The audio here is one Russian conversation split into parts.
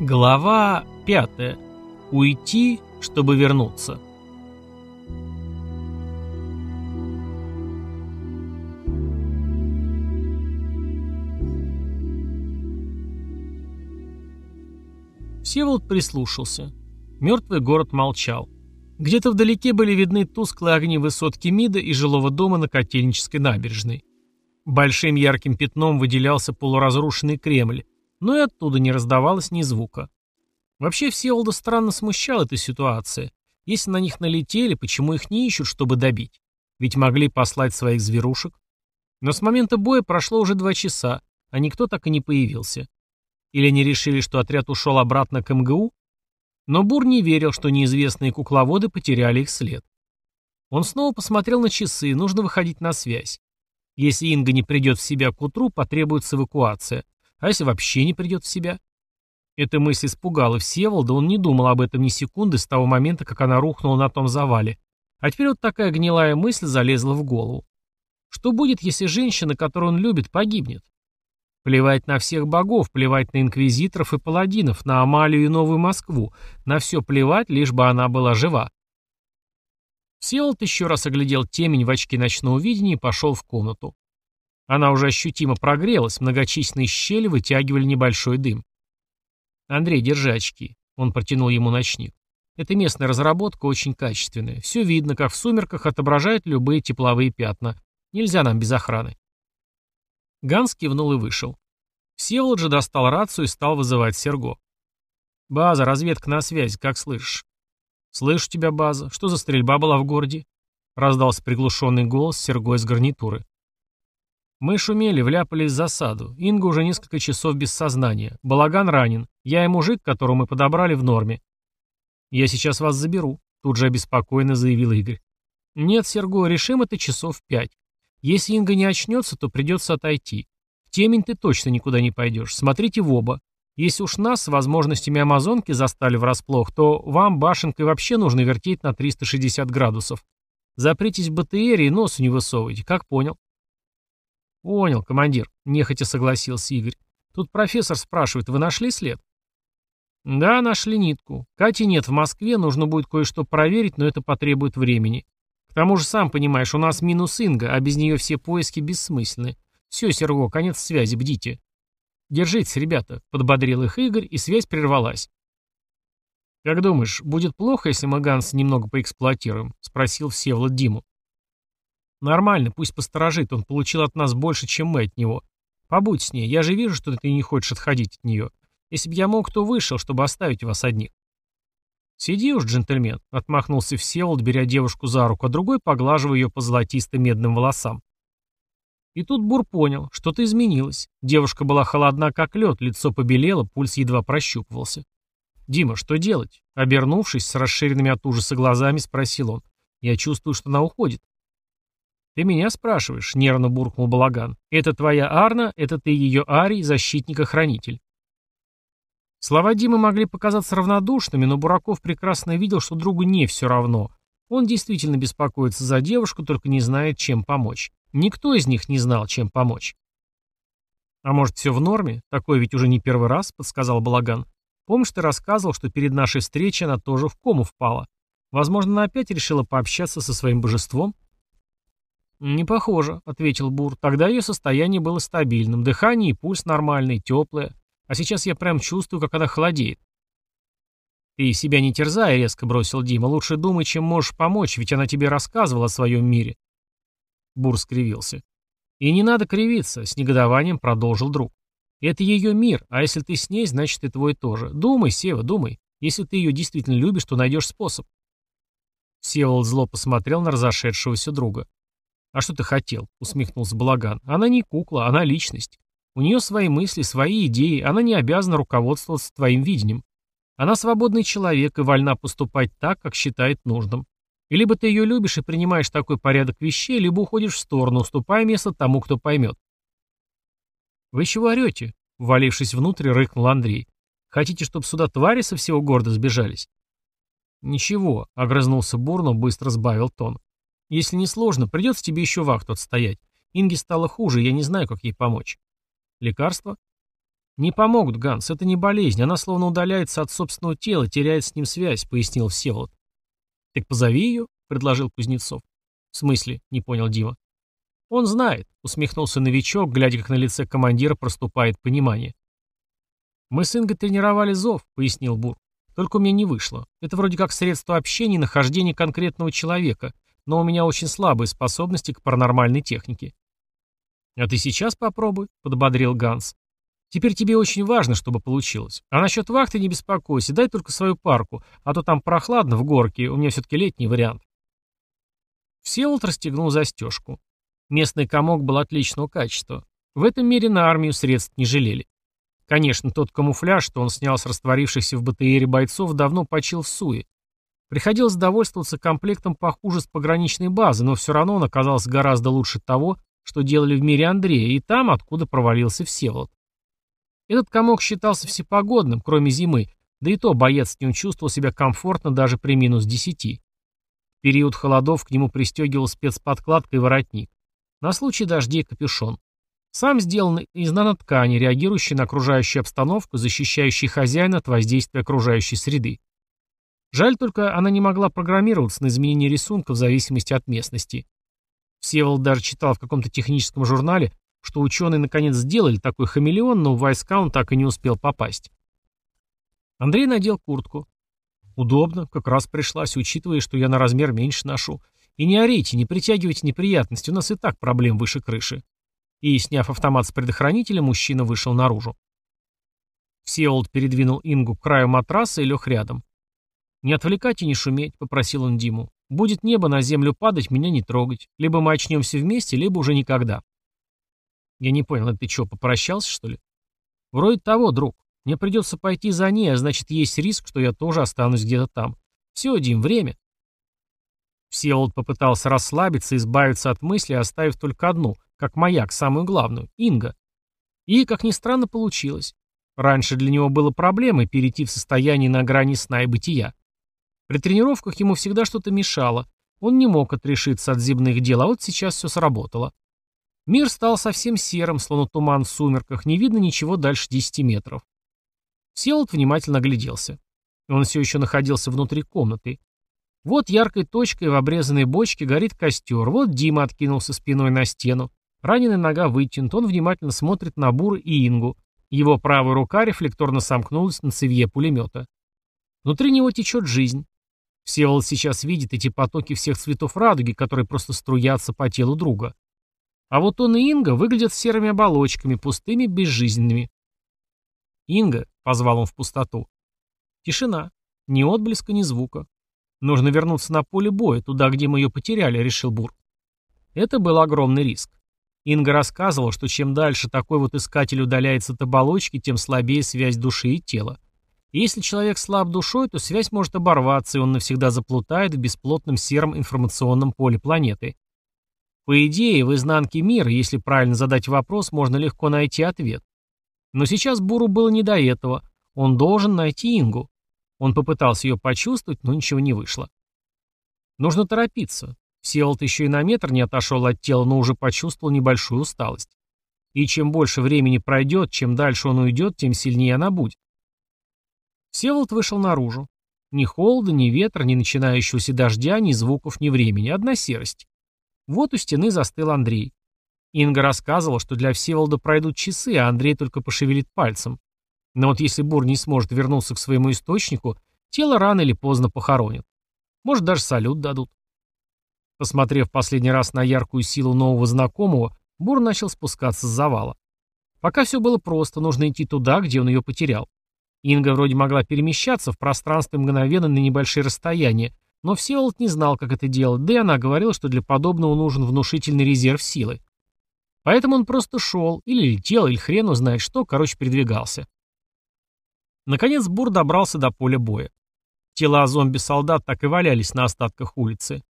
Глава 5. Уйти, чтобы вернуться. Всеволод прислушался. Мертвый город молчал. Где-то вдалеке были видны тусклые огни высотки МИДа и жилого дома на Котельнической набережной. Большим ярким пятном выделялся полуразрушенный Кремль, но и оттуда не раздавалось ни звука. Вообще Всеволода странно смущала эта ситуация. Если на них налетели, почему их не ищут, чтобы добить? Ведь могли послать своих зверушек. Но с момента боя прошло уже два часа, а никто так и не появился. Или они решили, что отряд ушел обратно к МГУ? Но Бур не верил, что неизвестные кукловоды потеряли их след. Он снова посмотрел на часы, нужно выходить на связь. Если Инга не придет в себя к утру, потребуется эвакуация. А если вообще не придет в себя? Эта мысль испугала Всеволода, он не думал об этом ни секунды с того момента, как она рухнула на том завале. А теперь вот такая гнилая мысль залезла в голову. Что будет, если женщина, которую он любит, погибнет? Плевать на всех богов, плевать на инквизиторов и паладинов, на Амалию и Новую Москву. На все плевать, лишь бы она была жива. Всеволод еще раз оглядел темень в очке ночного видения и пошел в комнату. Она уже ощутимо прогрелась, многочисленные щели вытягивали небольшой дым. «Андрей, держи очки», — он протянул ему ночник. «Это местная разработка, очень качественная. Все видно, как в сумерках отображают любые тепловые пятна. Нельзя нам без охраны». Ганс кивнул и вышел. Всеволод же достал рацию и стал вызывать Серго. «База, разведка на связи, как слышишь?» «Слышу тебя, База. Что за стрельба была в городе?» Раздался приглушенный голос Серго из гарнитуры. Мы шумели, вляпались в засаду. Инга уже несколько часов без сознания. Балаган ранен. Я и мужик, которого мы подобрали, в норме. Я сейчас вас заберу, тут же обеспокоенно заявил Игорь. Нет, Серго, решим это часов в пять. Если Инга не очнется, то придется отойти. В темень ты точно никуда не пойдешь. Смотрите в оба. Если уж нас с возможностями Амазонки застали врасплох, то вам, башенкой, вообще нужно вертеть на 360 градусов. Запритесь в БТРе и носу не высовывайте, как понял. «Понял, командир», — нехотя согласился Игорь. «Тут профессор спрашивает, вы нашли след?» «Да, нашли нитку. Кати нет в Москве, нужно будет кое-что проверить, но это потребует времени. К тому же, сам понимаешь, у нас минус Инга, а без нее все поиски бессмысленны. Все, Серго, конец связи, бдите». «Держитесь, ребята», — подбодрил их Игорь, и связь прервалась. «Как думаешь, будет плохо, если мы Ганса немного поэксплуатируем?» — спросил Всеволод Диму. Нормально, пусть посторожит, он получил от нас больше, чем мы от него. Побудь с ней, я же вижу, что ты не хочешь отходить от нее. Если бы я мог, то вышел, чтобы оставить вас одних. «Сиди уж, джентльмен», — отмахнулся Всеволод, беря девушку за руку, а другой поглаживая ее по золотисто-медным волосам. И тут Бур понял, что-то изменилось. Девушка была холодна, как лед, лицо побелело, пульс едва прощупывался. «Дима, что делать?» Обернувшись, с расширенными от ужаса глазами, спросил он. «Я чувствую, что она уходит». «Ты меня спрашиваешь?» — нервно буркнул Балаган. «Это твоя Арна, это ты ее Арий, защитник-охранитель». Слова Димы могли показаться равнодушными, но Бураков прекрасно видел, что другу не все равно. Он действительно беспокоится за девушку, только не знает, чем помочь. Никто из них не знал, чем помочь. «А может, все в норме? Такое ведь уже не первый раз», — подсказал Балаган. «Помнишь, ты рассказывал, что перед нашей встречей она тоже в кому впала? Возможно, она опять решила пообщаться со своим божеством?» «Не похоже», — ответил Бур. «Тогда ее состояние было стабильным. Дыхание и пульс нормальный, теплое. А сейчас я прям чувствую, как она холодеет». «Ты себя не терзай», — резко бросил Дима. «Лучше думай, чем можешь помочь, ведь она тебе рассказывала о своем мире». Бур скривился. «И не надо кривиться», — с негодованием продолжил друг. «Это ее мир, а если ты с ней, значит и твой тоже. Думай, Сева, думай. Если ты ее действительно любишь, то найдешь способ». Севол зло посмотрел на разошедшегося друга. «А что ты хотел?» — усмехнулся Балаган. «Она не кукла, она личность. У нее свои мысли, свои идеи, она не обязана руководствоваться твоим видением. Она свободный человек и вольна поступать так, как считает нужным. И либо ты ее любишь и принимаешь такой порядок вещей, либо уходишь в сторону, уступая место тому, кто поймет». «Вы чего орете?» — валившись внутрь, рыкнул Андрей. «Хотите, чтобы сюда твари со всего города сбежались?» «Ничего», — огрызнулся Бурно, быстро сбавил тон. Если не сложно, придется тебе еще вахту отстоять. Инге стало хуже, я не знаю, как ей помочь. Лекарство? «Не помогут, Ганс, это не болезнь, она словно удаляется от собственного тела, теряет с ним связь», — пояснил Всеволод. «Так позови ее», — предложил Кузнецов. «В смысле?» — не понял Дима. «Он знает», — усмехнулся новичок, глядя, как на лице командира проступает понимание. «Мы с Ингой тренировали зов», — пояснил Бур. «Только у меня не вышло. Это вроде как средство общения и нахождения конкретного человека, но у меня очень слабые способности к паранормальной технике». «А ты сейчас попробуй», — подбодрил Ганс. «Теперь тебе очень важно, чтобы получилось. А насчет вахты не беспокойся, дай только свою парку, а то там прохладно в горке, у меня все-таки летний вариант». Всеволод расстегнул застежку. Местный комок был отличного качества. В этом мире на армию средств не жалели. Конечно, тот камуфляж, что он снял с растворившихся в БТРе бойцов, давно почил в суе. Приходилось довольствоваться комплектом похуже с пограничной базы, но все равно он оказался гораздо лучше того, что делали в мире Андрея, и там, откуда провалился Всеволод. Этот комок считался всепогодным, кроме зимы, да и то боец с ним чувствовал себя комфортно даже при минус десяти. В период холодов к нему пристегивал спецподкладка и воротник. На случай дождей капюшон. Сам сделан из наноткани, реагирующей на окружающую обстановку, защищающей хозяина от воздействия окружающей среды. Жаль только, она не могла программироваться на изменение рисунка в зависимости от местности. Всеволод даже читал в каком-то техническом журнале, что ученые наконец сделали такой хамелеон, но в войска он так и не успел попасть. Андрей надел куртку. Удобно, как раз пришлась, учитывая, что я на размер меньше ношу. И не орите, не притягивайте неприятности, у нас и так проблем выше крыши и, сняв автомат с предохранителя, мужчина вышел наружу. Всеволод передвинул Ингу к краю матраса и лег рядом. «Не отвлекать и не шуметь», — попросил он Диму. «Будет небо на землю падать, меня не трогать. Либо мы очнемся вместе, либо уже никогда». Я не понял, ты что, попрощался, что ли? Вроде того, друг. Мне придется пойти за ней, а значит, есть риск, что я тоже останусь где-то там. Все, Дим, время. Всеволод попытался расслабиться, избавиться от мысли, оставив только одну — как маяк, самую главную, Инга. И, как ни странно, получилось. Раньше для него было проблемой перейти в состояние на грани сна и бытия. При тренировках ему всегда что-то мешало, он не мог отрешиться от земных дел, а вот сейчас все сработало. Мир стал совсем серым, словно туман в сумерках, не видно ничего дальше 10 метров. Селот внимательно огляделся. Он все еще находился внутри комнаты. Вот яркой точкой в обрезанной бочке горит костер, вот Дима откинулся спиной на стену, Раненая нога вытянута, он внимательно смотрит на Бур и Ингу. Его правая рука рефлекторно сомкнулась на цевье пулемета. Внутри него течет жизнь. Всеволод сейчас видит эти потоки всех цветов радуги, которые просто струятся по телу друга. А вот он и Инга выглядят серыми оболочками, пустыми, безжизненными. «Инга», — позвал он в пустоту. Тишина. Ни отблеска, ни звука. Нужно вернуться на поле боя, туда, где мы ее потеряли, решил Бур. Это был огромный риск. Инга рассказывала, что чем дальше такой вот искатель удаляется от оболочки, тем слабее связь души и тела. Если человек слаб душой, то связь может оборваться, и он навсегда заплутает в бесплотном сером информационном поле планеты. По идее, в изнанке мира, если правильно задать вопрос, можно легко найти ответ. Но сейчас Буру было не до этого. Он должен найти Ингу. Он попытался ее почувствовать, но ничего не вышло. Нужно торопиться. Всеволод еще и на метр не отошел от тела, но уже почувствовал небольшую усталость. И чем больше времени пройдет, чем дальше он уйдет, тем сильнее она будет. Всеволод вышел наружу. Ни холода, ни ветра, ни начинающегося дождя, ни звуков, ни времени. Одна серость. Вот у стены застыл Андрей. Инга рассказывала, что для Всеволода пройдут часы, а Андрей только пошевелит пальцем. Но вот если Бур не сможет вернуться к своему источнику, тело рано или поздно похоронят. Может, даже салют дадут. Посмотрев последний раз на яркую силу нового знакомого, Бур начал спускаться с завала. Пока все было просто, нужно идти туда, где он ее потерял. Инга вроде могла перемещаться в пространстве мгновенно на небольшие расстояния, но Всеволод не знал, как это делать, да и она говорила, что для подобного нужен внушительный резерв силы. Поэтому он просто шел, или летел, или хрен узнает что, короче, передвигался. Наконец Бур добрался до поля боя. Тела зомби-солдат так и валялись на остатках улицы.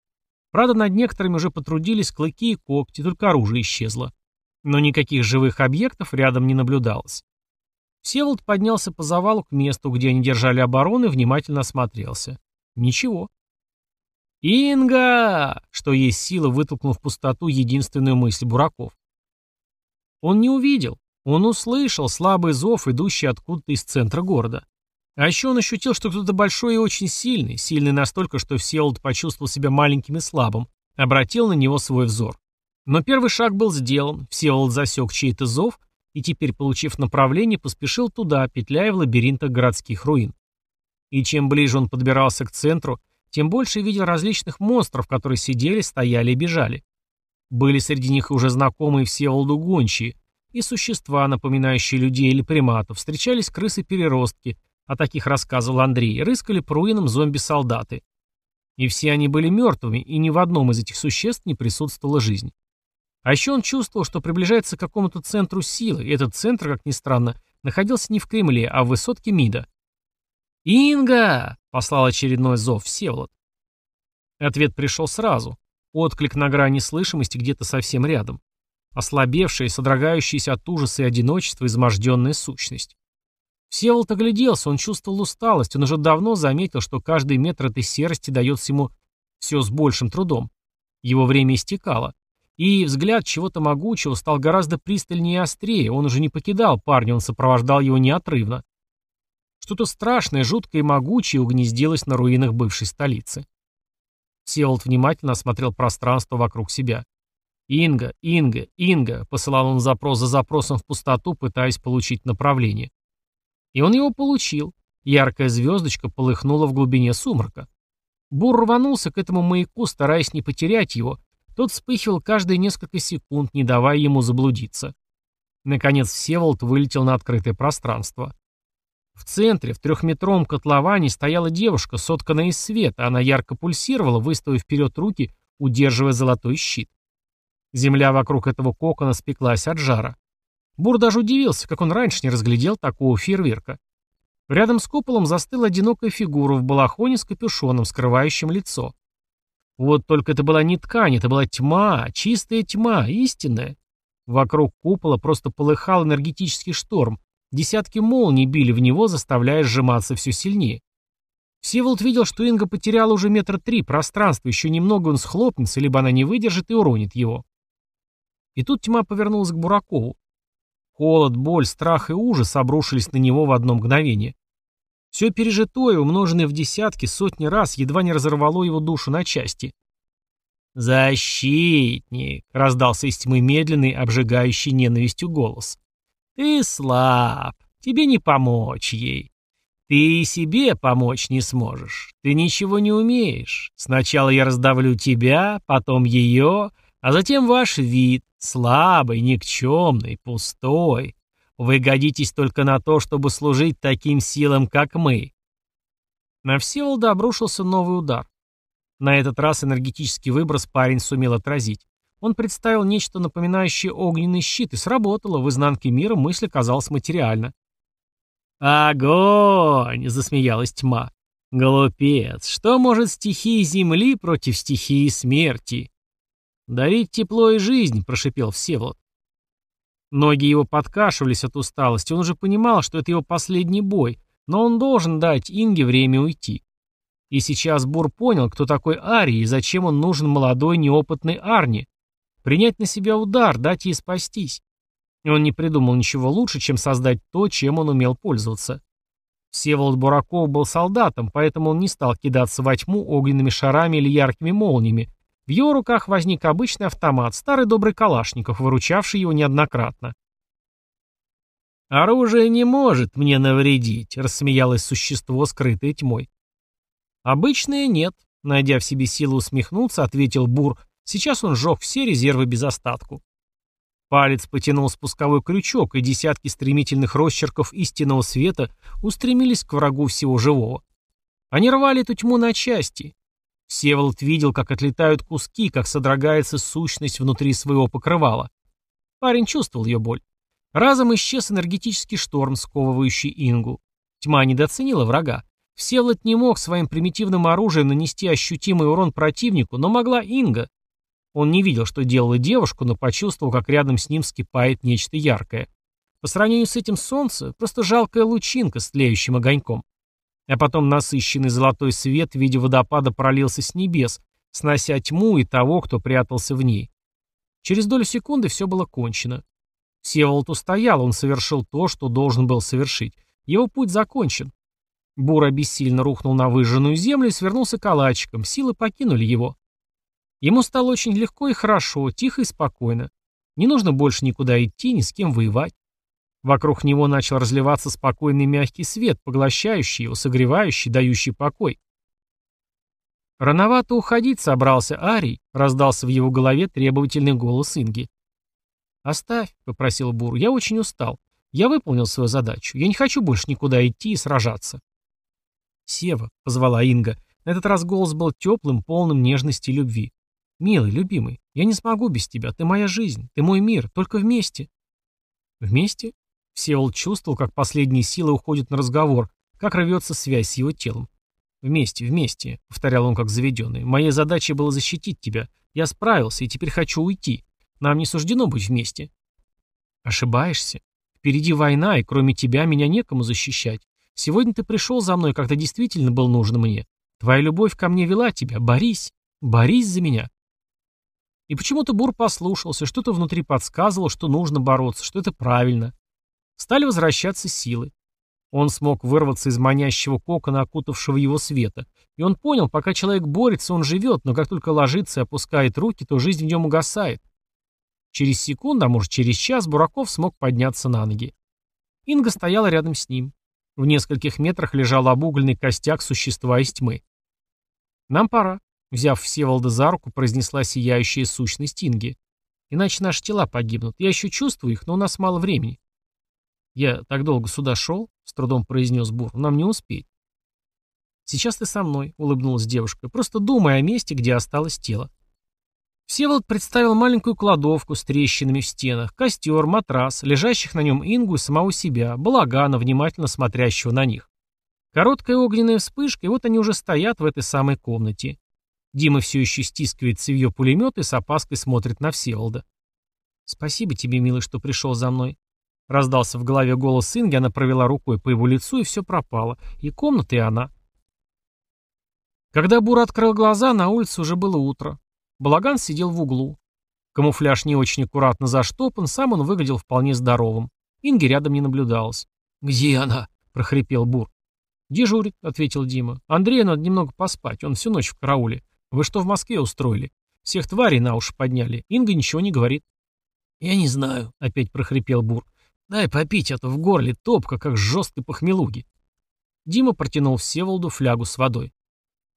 Правда, над некоторыми уже потрудились клыки и когти, только оружие исчезло. Но никаких живых объектов рядом не наблюдалось. Всеволод поднялся по завалу к месту, где они держали оборону, и внимательно осмотрелся. Ничего. «Инга!» — что есть сила, вытолкнув в пустоту единственную мысль Бураков. Он не увидел, Он услышал слабый зов, идущий откуда-то из центра города. А еще он ощутил, что кто-то большой и очень сильный, сильный настолько, что Всеволод почувствовал себя маленьким и слабым, обратил на него свой взор. Но первый шаг был сделан, Всеволод засек чей-то зов и теперь, получив направление, поспешил туда, петляя в лабиринтах городских руин. И чем ближе он подбирался к центру, тем больше видел различных монстров, которые сидели, стояли и бежали. Были среди них уже знакомые Всеволоду гончие, и существа, напоминающие людей или приматов, встречались крысы-переростки, о таких рассказывал Андрей, рыскали по руинам зомби-солдаты. И все они были мертвыми, и ни в одном из этих существ не присутствовала жизнь. А еще он чувствовал, что приближается к какому-то центру силы, и этот центр, как ни странно, находился не в Кремле, а в высотке МИДа. «Инга!» — послал очередной зов Всеволод. Ответ пришел сразу. Отклик на грани слышимости где-то совсем рядом. Ослабевшая, содрогающаяся от ужаса и одиночества изможденная сущность. Всеволод огляделся, он чувствовал усталость, он уже давно заметил, что каждый метр этой серости дается ему все с большим трудом. Его время истекало. И взгляд чего-то могучего стал гораздо пристальнее и острее, он уже не покидал парня, он сопровождал его неотрывно. Что-то страшное, жуткое и могучее угнездилось на руинах бывшей столицы. Всеволод внимательно осмотрел пространство вокруг себя. «Инга, Инга, Инга», — посылал он запрос за запросом в пустоту, пытаясь получить направление. И он его получил. Яркая звездочка полыхнула в глубине сумрака. Бур рванулся к этому маяку, стараясь не потерять его. Тот вспыхивал каждые несколько секунд, не давая ему заблудиться. Наконец Всеволод вылетел на открытое пространство. В центре, в трехметровом котловане, стояла девушка, сотканная из света. Она ярко пульсировала, выставив вперед руки, удерживая золотой щит. Земля вокруг этого кокона спеклась от жара. Бур даже удивился, как он раньше не разглядел такого фейерверка. Рядом с куполом застыла одинокая фигура в балахоне с капюшоном, скрывающим лицо. Вот только это была не ткань, это была тьма, чистая тьма, истинная. Вокруг купола просто полыхал энергетический шторм. Десятки молний били в него, заставляя сжиматься все сильнее. Всеволод видел, что Инга потеряла уже метра три пространства, еще немного он схлопнется, либо она не выдержит и уронит его. И тут тьма повернулась к Буракову. Холод, боль, страх и ужас обрушились на него в одно мгновение. Все пережитое, умноженное в десятки, сотни раз, едва не разорвало его душу на части. «Защитник!» — раздался из тьмы медленный, обжигающий ненавистью голос. «Ты слаб, тебе не помочь ей. Ты и себе помочь не сможешь. Ты ничего не умеешь. Сначала я раздавлю тебя, потом ее, а затем ваш вид, слабый, никчемный, пустой. Вы годитесь только на то, чтобы служить таким силам, как мы. На Всеволода обрушился новый удар. На этот раз энергетический выброс парень сумел отразить. Он представил нечто напоминающее огненный щит, и сработало, в изнанке мира мысль оказалась материальна. «Огонь!» — засмеялась тьма. «Глупец! Что может стихии земли против стихии смерти?» «Дарить тепло и жизнь», — прошипел Всеволод. Ноги его подкашивались от усталости, он уже понимал, что это его последний бой, но он должен дать Инге время уйти. И сейчас Бур понял, кто такой Ари и зачем он нужен молодой неопытной Арни. Принять на себя удар, дать ей спастись. И он не придумал ничего лучше, чем создать то, чем он умел пользоваться. Всеволод Бураков был солдатом, поэтому он не стал кидаться во тьму огненными шарами или яркими молниями, в его руках возник обычный автомат, старый добрый Калашников, выручавший его неоднократно. «Оружие не может мне навредить», — рассмеялось существо, скрытое тьмой. «Обычное нет», — найдя в себе силу усмехнуться, ответил Бур. Сейчас он сжег все резервы без остатку. Палец потянул спусковой крючок, и десятки стремительных росчерков истинного света устремились к врагу всего живого. Они рвали эту тьму на части, Всеволод видел, как отлетают куски, как содрогается сущность внутри своего покрывала. Парень чувствовал ее боль. Разом исчез энергетический шторм, сковывающий Ингу. Тьма недооценила врага. Всеволод не мог своим примитивным оружием нанести ощутимый урон противнику, но могла Инга. Он не видел, что делала девушку, но почувствовал, как рядом с ним вскипает нечто яркое. По сравнению с этим солнце, просто жалкая лучинка с тлеющим огоньком. А потом насыщенный золотой свет в виде водопада пролился с небес, снося тьму и того, кто прятался в ней. Через долю секунды все было кончено. Всеволод устоял, он совершил то, что должен был совершить. Его путь закончен. Бур бессильно рухнул на выжженную землю и свернулся калачиком, силы покинули его. Ему стало очень легко и хорошо, тихо и спокойно. Не нужно больше никуда идти, ни с кем воевать. Вокруг него начал разливаться спокойный мягкий свет, поглощающий его, согревающий, дающий покой. «Рановато уходить собрался, Арий», — раздался в его голове требовательный голос Инги. «Оставь», — попросил Бур, — «я очень устал. Я выполнил свою задачу. Я не хочу больше никуда идти и сражаться». «Сева», — позвала Инга. На этот раз голос был теплым, полным нежности и любви. «Милый, любимый, я не смогу без тебя. Ты моя жизнь, ты мой мир, только вместе». «Вместе?» Всеволод чувствовал, как последние силы уходят на разговор, как рвется связь с его телом. «Вместе, вместе», — повторял он как заведенный. «Моей задачей было защитить тебя. Я справился, и теперь хочу уйти. Нам не суждено быть вместе». «Ошибаешься. Впереди война, и кроме тебя меня некому защищать. Сегодня ты пришел за мной, когда действительно был нужен мне. Твоя любовь ко мне вела тебя. Борись. Борись за меня». И почему-то Бур послушался, что-то внутри подсказывало, что нужно бороться, что это правильно. Стали возвращаться силы. Он смог вырваться из манящего кокона, окутавшего его света. И он понял, пока человек борется, он живет, но как только ложится и опускает руки, то жизнь в нем угасает. Через секунду, а может через час, Бураков смог подняться на ноги. Инга стояла рядом с ним. В нескольких метрах лежал обугленный костяк существа из тьмы. «Нам пора», — взяв Всеволода за руку, произнесла сияющая сущность Инги. «Иначе наши тела погибнут. Я еще чувствую их, но у нас мало времени». «Я так долго сюда шел», — с трудом произнес Бур, — «нам не успеть». «Сейчас ты со мной», — улыбнулась девушка, — «просто думай о месте, где осталось тело». Всеволод представил маленькую кладовку с трещинами в стенах, костер, матрас, лежащих на нем Ингу и самого себя, балагана, внимательно смотрящего на них. Короткая огненная вспышка, и вот они уже стоят в этой самой комнате. Дима все еще стискивает цевье пулемет и с опаской смотрит на Всеволода. «Спасибо тебе, милый, что пришел за мной», Раздался в голове голос Инги, она провела рукой по его лицу, и все пропало. И комната, и она. Когда Бур открыл глаза, на улице уже было утро. Балаган сидел в углу. Камуфляж не очень аккуратно заштопан, сам он выглядел вполне здоровым. Инги рядом не наблюдалось. «Где она?» — прохрипел Бур. «Дежурит», — ответил Дима. «Андрею надо немного поспать, он всю ночь в карауле. Вы что в Москве устроили? Всех тварей на уши подняли. Инга ничего не говорит». «Я не знаю», — опять прохрипел Бур. «Дай попить, а то в горле топка, как жесткой похмелуги». Дима протянул Всеволоду флягу с водой.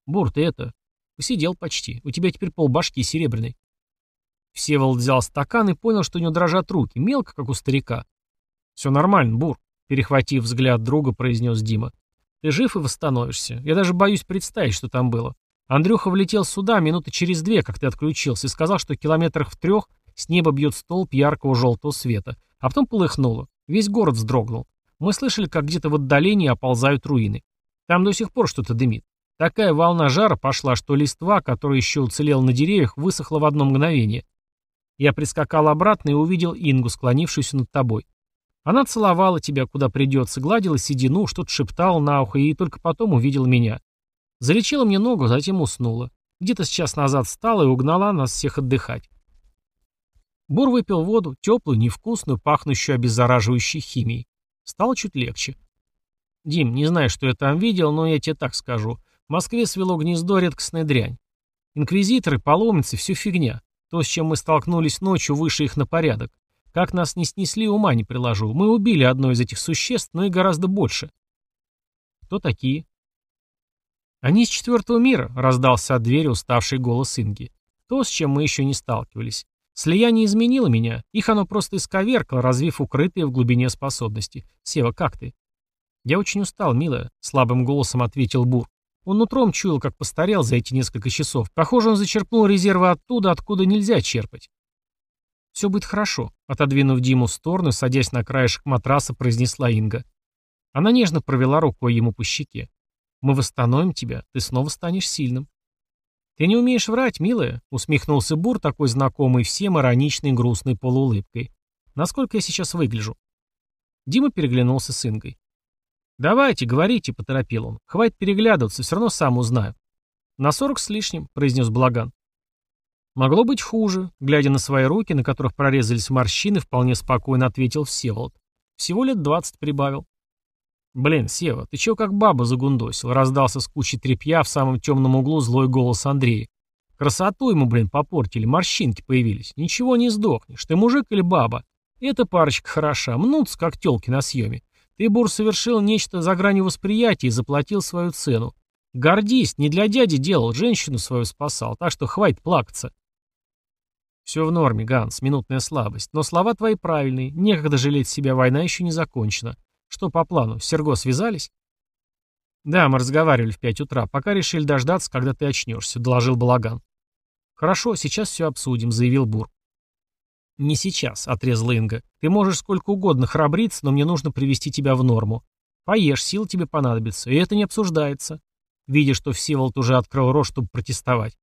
«Бур, ты это... Посидел почти. У тебя теперь полбашки серебряной». Всеволод взял стакан и понял, что у него дрожат руки, мелко, как у старика. «Все нормально, Бур», — перехватив взгляд друга, произнес Дима. «Ты жив и восстановишься. Я даже боюсь представить, что там было. Андрюха влетел сюда минуты через две, как ты отключился, и сказал, что километрах в трех с неба бьет столб яркого желтого света. А потом полыхнуло. Весь город вздрогнул. Мы слышали, как где-то в отдалении оползают руины. Там до сих пор что-то дымит. Такая волна жара пошла, что листва, которая еще уцелела на деревьях, высохла в одно мгновение. Я прискакал обратно и увидел Ингу, склонившуюся над тобой. Она целовала тебя, куда придется, гладила седину, что-то шептала на ухо и только потом увидела меня. Залечила мне ногу, затем уснула. Где-то с час назад встала и угнала нас всех отдыхать. Бур выпил воду, теплую, невкусную, пахнущую обеззараживающей химией. Стало чуть легче. «Дим, не знаю, что я там видел, но я тебе так скажу. В Москве свело гнездо редкостная дрянь. Инквизиторы, паломницы, все фигня. То, с чем мы столкнулись ночью, выше их на порядок. Как нас не снесли, ума не приложу. Мы убили одно из этих существ, но и гораздо больше». «Кто такие?» «Они из четвертого мира», — раздался от двери уставший голос Инги. «То, с чем мы еще не сталкивались. Слияние изменило меня, их оно просто исковеркало, развив укрытые в глубине способности. Сева, как ты? Я очень устал, милая, слабым голосом ответил Бур. Он нутром чуял, как постарел за эти несколько часов. Похоже, он зачерпнул резервы оттуда, откуда нельзя черпать. «Все будет хорошо», — отодвинув Диму в сторону, садясь на краешек матраса, произнесла Инга. Она нежно провела рукой ему по щеке. «Мы восстановим тебя, ты снова станешь сильным. «Ты не умеешь врать, милая», — усмехнулся Бур, такой знакомый всем ироничной грустной полуулыбкой. «Насколько я сейчас выгляжу?» Дима переглянулся с Ингой. «Давайте, говорите», — поторопил он. «Хватит переглядываться, все равно сам узнаю». «На сорок с лишним», — произнес Благан. Могло быть хуже. Глядя на свои руки, на которых прорезались морщины, вполне спокойно ответил Всеволод. Всего лет двадцать прибавил. «Блин, Сева, ты чего как баба загундосил?» Раздался с кучей тряпья в самом темном углу злой голос Андрея. «Красоту ему, блин, попортили, морщинки появились. Ничего не сдохнешь. Ты мужик или баба? Эта парочка хороша, мнутся, как тёлки на съеме. Ты, Бур, совершил нечто за гранью восприятия и заплатил свою цену. Гордись, не для дяди делал, женщину свою спасал, так что хватит плакаться». «Все в норме, Ганс, минутная слабость. Но слова твои правильные. Некогда жалеть себя, война еще не закончена. Что по плану, с Серго связались? Да, мы разговаривали в пять утра, пока решили дождаться, когда ты очнешься, доложил Балаган. Хорошо, сейчас все обсудим, заявил Бур. Не сейчас, отрезал Инга. Ты можешь сколько угодно храбриться, но мне нужно привести тебя в норму. Поешь, сил тебе понадобится, и это не обсуждается. Видя, что Всеволод уже открыл рот, чтобы протестовать.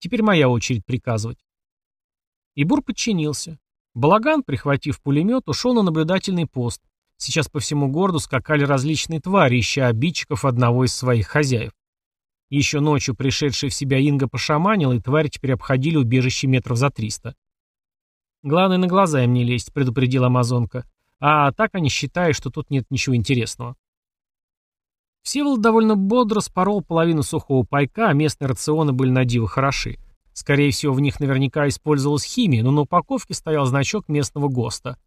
Теперь моя очередь приказывать. И Бур подчинился. Балаган, прихватив пулемет, ушел на наблюдательный пост, Сейчас по всему городу скакали различные твари, ища обидчиков одного из своих хозяев. Еще ночью пришедшая в себя Инга пошаманила, и твари теперь обходили убежище метров за триста. «Главное, на глаза им не лезть», — предупредила Амазонка. «А так они считают, что тут нет ничего интересного». Всеволод довольно бодро спорол половину сухого пайка, а местные рационы были на диво хороши. Скорее всего, в них наверняка использовалась химия, но на упаковке стоял значок местного ГОСТа.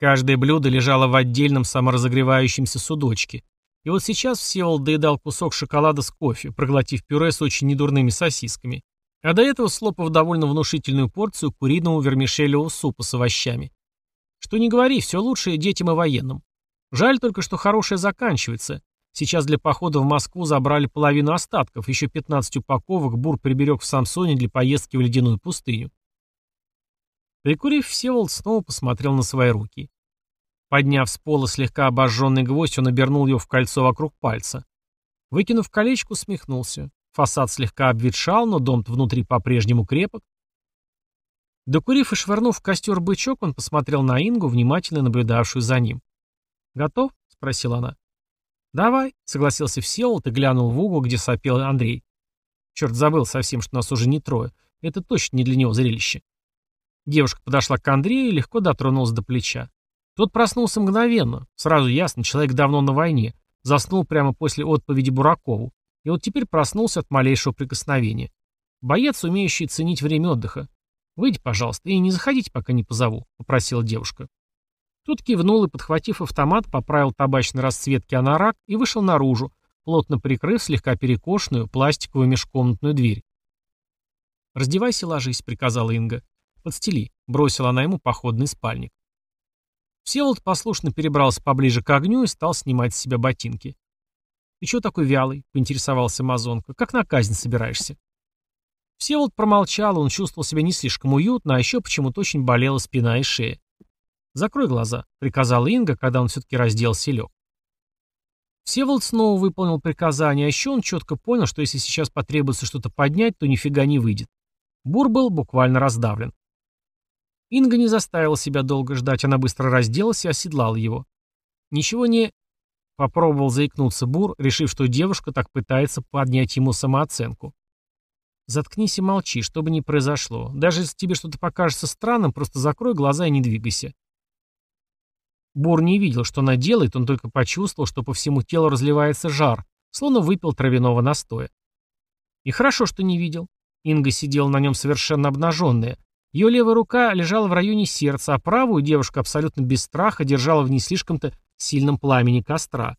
Каждое блюдо лежало в отдельном саморазогревающемся судочке. И вот сейчас Всеволод доедал кусок шоколада с кофе, проглотив пюре с очень недурными сосисками. А до этого слопав довольно внушительную порцию куриного вермишелевого супа с овощами. Что не говори, все лучшее детям и военным. Жаль только, что хорошее заканчивается. Сейчас для похода в Москву забрали половину остатков, еще 15 упаковок Бур приберег в Самсоне для поездки в ледяную пустыню. Прикурив, Всеволод снова посмотрел на свои руки. Подняв с пола слегка обожженный гвоздь, он обернул его в кольцо вокруг пальца. Выкинув колечко, усмехнулся. Фасад слегка обветшал, но дом-то внутри по-прежнему крепок. Докурив и швырнув в костер бычок, он посмотрел на Ингу, внимательно наблюдавшую за ним. «Готов?» — спросила она. «Давай», — согласился Всеволод и глянул в угол, где сопел Андрей. Черт, забыл совсем, что нас уже не трое. Это точно не для него зрелище. Девушка подошла к Андрею и легко дотронулась до плеча. Тот проснулся мгновенно. Сразу ясно, человек давно на войне. Заснул прямо после отповеди Буракову. И вот теперь проснулся от малейшего прикосновения. Боец, умеющий ценить время отдыха. «Выйди, пожалуйста, и не заходите, пока не позову», — попросила девушка. Тут кивнул и, подхватив автомат, поправил табачной расцветки анорак и вышел наружу, плотно прикрыв слегка перекошенную пластиковую межкомнатную дверь. «Раздевайся, ложись», — приказала Инга. «Подстели», — бросила она ему походный спальник. Всеволод послушно перебрался поближе к огню и стал снимать с себя ботинки. «Ты чего такой вялый?» — поинтересовался Мазонка. «Как на казнь собираешься?» Всеволод промолчал, он чувствовал себя не слишком уютно, а еще почему-то очень болела спина и шея. «Закрой глаза», — приказала Инга, когда он все-таки разделся и лег. Всеволод снова выполнил приказание, а еще он четко понял, что если сейчас потребуется что-то поднять, то нифига не выйдет. Бур был буквально раздавлен. Инга не заставила себя долго ждать, она быстро разделась и оседлала его. Ничего не... Попробовал заикнуться Бур, решив, что девушка так пытается поднять ему самооценку. Заткнись и молчи, что бы ни произошло. Даже если тебе что-то покажется странным, просто закрой глаза и не двигайся. Бур не видел, что она делает, он только почувствовал, что по всему телу разливается жар, словно выпил травяного настоя. И хорошо, что не видел. Инга сидела на нем совершенно обнаженная, ее левая рука лежала в районе сердца, а правую девушка абсолютно без страха держала в не слишком-то сильном пламени костра.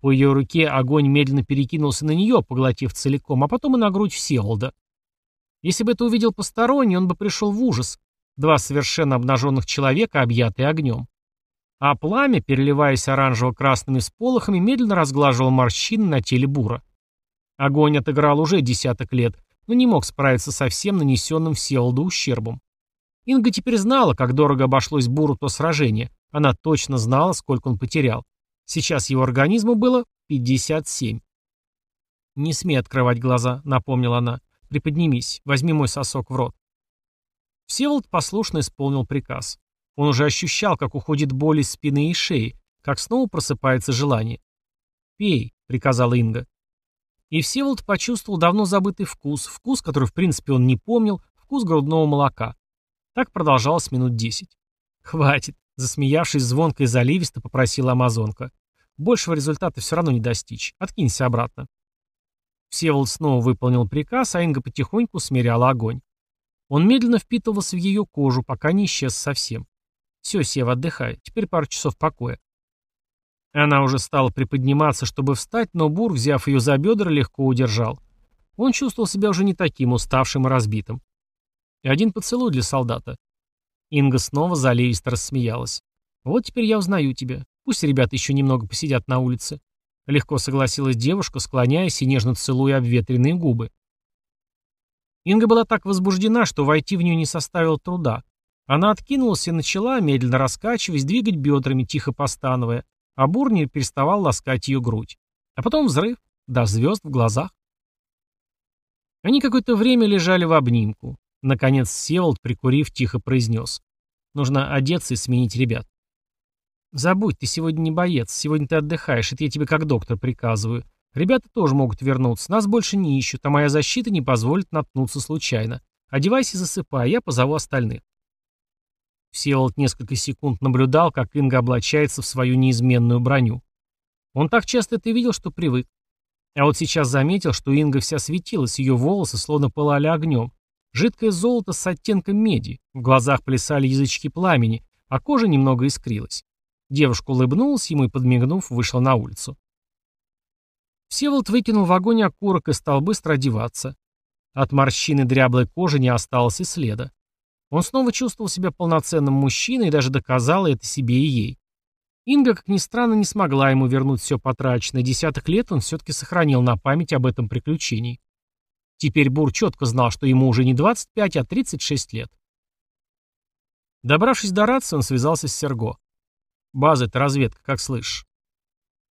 По ее руке огонь медленно перекинулся на нее, поглотив целиком, а потом и на грудь Всеволода. Если бы это увидел посторонний, он бы пришел в ужас. Два совершенно обнаженных человека, объятые огнем. А пламя, переливаясь оранжево-красными сполохами, медленно разглаживал морщины на теле бура. Огонь отыграл уже десяток лет, но не мог справиться со всем нанесенным Всеволоду ущербом. Инга теперь знала, как дорого обошлось Буру то сражение. Она точно знала, сколько он потерял. Сейчас его организму было 57. «Не смей открывать глаза», — напомнила она. «Приподнимись, возьми мой сосок в рот». Всеволод послушно исполнил приказ. Он уже ощущал, как уходит боль из спины и шеи, как снова просыпается желание. «Пей», — приказала Инга. И Всеволод почувствовал давно забытый вкус, вкус, который в принципе он не помнил, вкус грудного молока. Так продолжалось минут десять. «Хватит», — засмеявшись звонко и заливисто, попросила амазонка. «Большего результата все равно не достичь. Откинься обратно». Всеволод снова выполнил приказ, а Инга потихоньку смиряла огонь. Он медленно впитывался в ее кожу, пока не исчез совсем. «Все, Сева, отдыхай. Теперь пару часов покоя». Она уже стала приподниматься, чтобы встать, но Бур, взяв ее за бедра, легко удержал. Он чувствовал себя уже не таким уставшим и разбитым. И один поцелуй для солдата. Инга снова заливисто рассмеялась. «Вот теперь я узнаю тебя. Пусть ребята еще немного посидят на улице». Легко согласилась девушка, склоняясь и нежно целуя обветренные губы. Инга была так возбуждена, что войти в нее не составило труда. Она откинулась и начала, медленно раскачиваясь, двигать бедрами, тихо постановая, а Бур не переставал ласкать ее грудь. А потом взрыв, до звезд в глазах. Они какое-то время лежали в обнимку. Наконец Севолд, прикурив, тихо произнес. Нужно одеться и сменить ребят. «Забудь, ты сегодня не боец, сегодня ты отдыхаешь, это я тебе как доктор приказываю. Ребята тоже могут вернуться, нас больше не ищут, а моя защита не позволит наткнуться случайно. Одевайся и засыпай, я позову остальных». Всеволод несколько секунд наблюдал, как Инга облачается в свою неизменную броню. Он так часто это видел, что привык. А вот сейчас заметил, что Инга вся светилась, ее волосы словно пылали огнем. Жидкое золото с оттенком меди, в глазах плясали язычки пламени, а кожа немного искрилась. Девушка улыбнулась ему и, подмигнув, вышла на улицу. Всеволод выкинул в огонь окурок и стал быстро одеваться. От морщины дряблой кожи не осталось и следа. Он снова чувствовал себя полноценным мужчиной и даже доказал это себе и ей. Инга, как ни странно, не смогла ему вернуть все потраченное. Десяток лет он все-таки сохранил на память об этом приключении. Теперь Бур четко знал, что ему уже не 25, а 36 лет. Добравшись до рации, он связался с Серго. «База, это разведка, как слышишь?»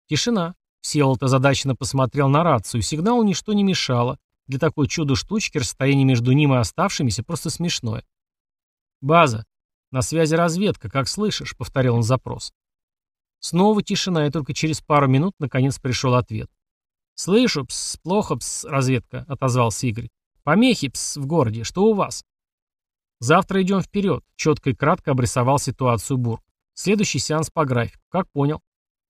Тишина. Всеволод озадаченно посмотрел на рацию. Сигналу ничто не мешало. Для такой чудо-штучки расстояние между ним и оставшимися просто смешное. «База. На связи разведка, как слышишь?» — повторил он запрос. Снова тишина, и только через пару минут наконец пришел ответ. «Слышу, пс, плохо, пс, разведка», — отозвался Игорь. «Помехи, пс, в городе. Что у вас?» «Завтра идем вперед», — четко и кратко обрисовал ситуацию Бур. Следующий сеанс по графику. Как понял?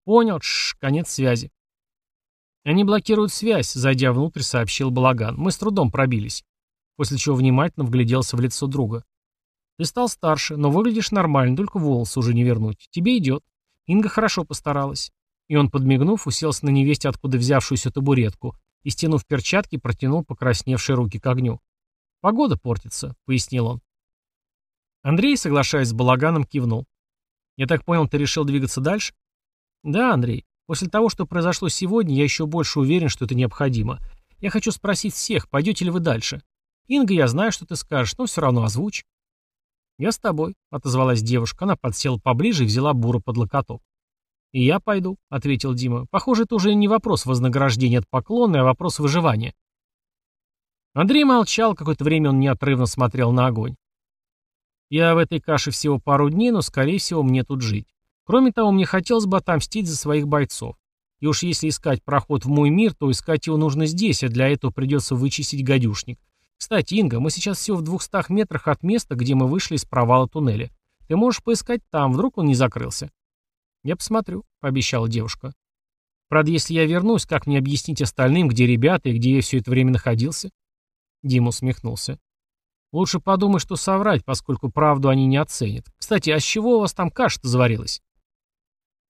Понял. Шш, конец связи. Они блокируют связь, зайдя внутрь, сообщил Балаган. Мы с трудом пробились. После чего внимательно вгляделся в лицо друга. Ты стал старше, но выглядишь нормально, только волосы уже не вернуть. Тебе идет. Инга хорошо постаралась. И он, подмигнув, уселся на невесте, откуда взявшуюся табуретку, и, стянув перчатки, протянул покрасневшие руки к огню. «Погода портится», — пояснил он. Андрей, соглашаясь с Балаганом, кивнул. Я так понял, ты решил двигаться дальше? Да, Андрей. После того, что произошло сегодня, я еще больше уверен, что это необходимо. Я хочу спросить всех, пойдете ли вы дальше? Инга, я знаю, что ты скажешь, но все равно озвучь. Я с тобой, отозвалась девушка. Она подсела поближе и взяла Бура под локоток. «И я пойду», — ответил Дима. «Похоже, это уже не вопрос вознаграждения от поклона, а вопрос выживания». Андрей молчал, какое-то время он неотрывно смотрел на огонь. Я в этой каше всего пару дней, но, скорее всего, мне тут жить. Кроме того, мне хотелось бы отомстить за своих бойцов. И уж если искать проход в мой мир, то искать его нужно здесь, а для этого придется вычистить гадюшник. Кстати, Инга, мы сейчас всего в двухстах метрах от места, где мы вышли из провала туннеля. Ты можешь поискать там, вдруг он не закрылся. Я посмотрю, пообещала девушка. Правда, если я вернусь, как мне объяснить остальным, где ребята и где я все это время находился? Дима усмехнулся. Лучше подумай, что соврать, поскольку правду они не оценят. Кстати, а с чего у вас там каша-то заварилась?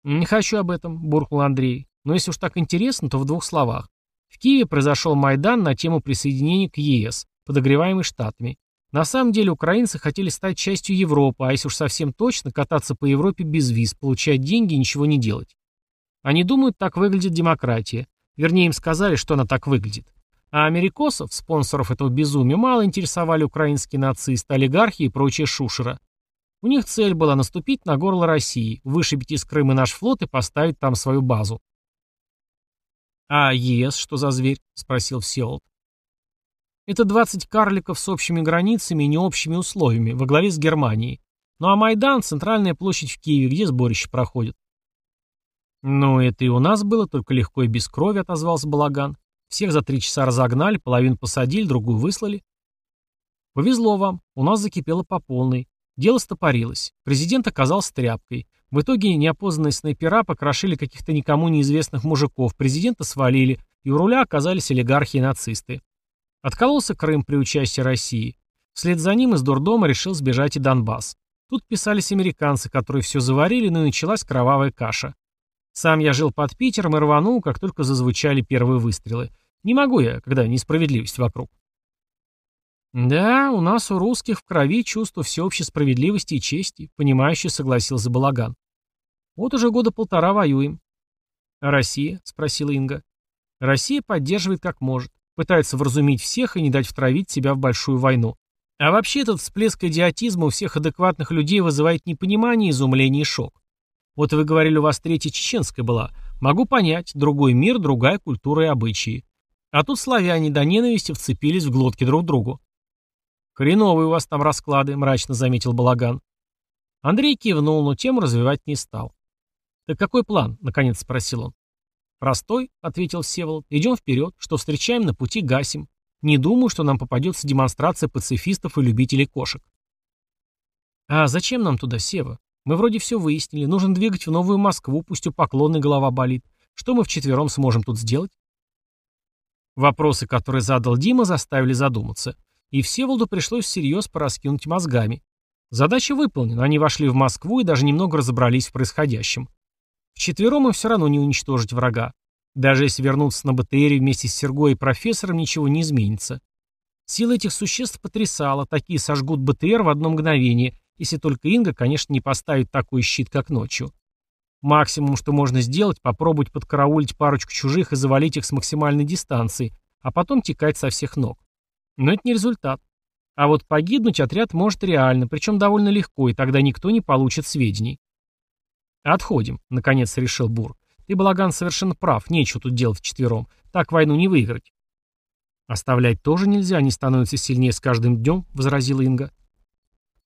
Не хочу об этом, буркнул Андрей. Но если уж так интересно, то в двух словах. В Киеве произошел Майдан на тему присоединения к ЕС, подогреваемый Штатами. На самом деле украинцы хотели стать частью Европы, а если уж совсем точно, кататься по Европе без виз, получать деньги и ничего не делать. Они думают, так выглядит демократия. Вернее, им сказали, что она так выглядит. А америкосов, спонсоров этого безумия, мало интересовали украинские нацисты, олигархи и прочая шушера. У них цель была наступить на горло России, вышибить из Крыма наш флот и поставить там свою базу. «А ЕС что за зверь?» — спросил Всеволод. «Это 20 карликов с общими границами и необщими условиями, во главе с Германией. Ну а Майдан — центральная площадь в Киеве, где сборище проходит». «Ну, это и у нас было, только легко и без крови», — отозвался Балаган. Всех за три часа разогнали, половину посадили, другую выслали. Повезло вам, у нас закипело по полной. Дело стопорилось. Президент оказался тряпкой. В итоге неопознанные снайпера покрошили каких-то никому неизвестных мужиков, президента свалили, и у руля оказались олигархи и нацисты. Откололся Крым при участии России. Вслед за ним из дурдома решил сбежать и Донбасс. Тут писались американцы, которые все заварили, но и началась кровавая каша. Сам я жил под Питером и рванул, как только зазвучали первые выстрелы. Не могу я, когда несправедливость вокруг. «Да, у нас у русских в крови чувство всеобщей справедливости и чести», — понимающе согласился Балаган. «Вот уже года полтора воюем». «А Россия?» — спросила Инга. «Россия поддерживает как может, пытается вразумить всех и не дать втравить себя в большую войну. А вообще этот всплеск идиотизма у всех адекватных людей вызывает непонимание, изумление и шок. Вот вы говорили, у вас третья чеченская была. Могу понять, другой мир, другая культура и обычаи. А тут славяне до ненависти вцепились в глотки друг другу. «Хреновые у вас там расклады», — мрачно заметил Балаган. Андрей кивнул, но тему развивать не стал. «Так какой план?» — наконец спросил он. «Простой», — ответил Всеволод. «Идем вперед. Что встречаем на пути, гасим. Не думаю, что нам попадется демонстрация пацифистов и любителей кошек». «А зачем нам туда, Сева? Мы вроде все выяснили. Нужно двигать в Новую Москву, пусть у поклонной голова болит. Что мы вчетвером сможем тут сделать?» Вопросы, которые задал Дима, заставили задуматься и Всеволоду пришлось всерьез пораскинуть мозгами. Задача выполнена, они вошли в Москву и даже немного разобрались в происходящем. Вчетвером им все равно не уничтожить врага. Даже если вернуться на БТРе вместе с Сергой и профессором, ничего не изменится. Сила этих существ потрясала, такие сожгут БТР в одно мгновение, если только Инга, конечно, не поставит такой щит, как ночью. Максимум, что можно сделать, попробовать подкараулить парочку чужих и завалить их с максимальной дистанции, а потом текать со всех ног. Но это не результат. А вот погибнуть отряд может реально, причем довольно легко, и тогда никто не получит сведений. «Отходим», — наконец решил Бур. «Ты, Балаган, совершенно прав, нечего тут делать вчетвером. Так войну не выиграть». «Оставлять тоже нельзя, они становятся сильнее с каждым днем», — возразила Инга.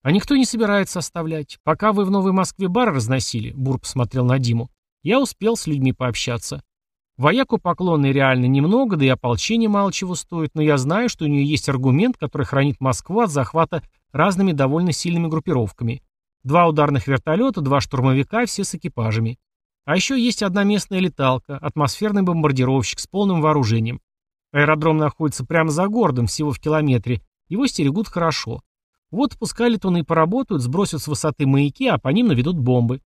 «А никто не собирается оставлять. Пока вы в Новой Москве бар разносили», — Бур посмотрел на Диму, — «я успел с людьми пообщаться. Вояку поклонной реально немного, да и ополчение мало чего стоит, но я знаю, что у нее есть аргумент, который хранит Москву от захвата разными довольно сильными группировками. Два ударных вертолета, два штурмовика, все с экипажами. А еще есть одна местная леталка, атмосферный бомбардировщик с полным вооружением. Аэродром находится прямо за городом, всего в километре. Его стерегут хорошо. Вот пускай летуны поработают, сбросят с высоты маяки, а по ним наведут бомбы.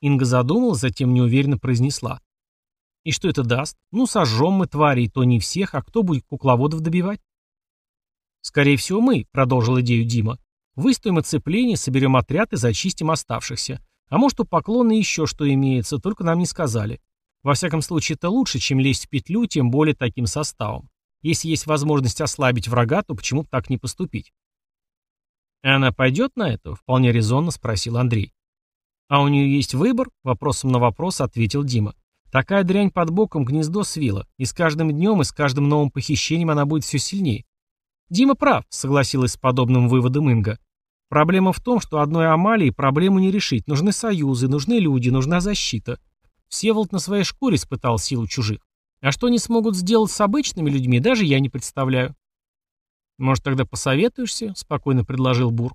Инга задумалась, затем неуверенно произнесла. И что это даст? Ну, сожжем мы твари, и то не всех, а кто будет кукловодов добивать? Скорее всего, мы, продолжил идею Дима. Выстоим оцепление, соберем отряд и зачистим оставшихся. А может, у поклона еще что имеется, только нам не сказали. Во всяком случае, это лучше, чем лезть в петлю, тем более таким составом. Если есть возможность ослабить врага, то почему бы так не поступить? «Она пойдет на это?» — вполне резонно спросил Андрей. «А у нее есть выбор?» — вопросом на вопрос ответил Дима. Такая дрянь под боком гнездо свила, и с каждым днем и с каждым новым похищением она будет все сильнее. Дима прав, согласилась с подобным выводом Инга. Проблема в том, что одной Амалии проблему не решить. Нужны союзы, нужны люди, нужна защита. Всеволод на своей шкуре испытал силу чужих. А что они смогут сделать с обычными людьми, даже я не представляю. «Может, тогда посоветуешься?» — спокойно предложил Бур.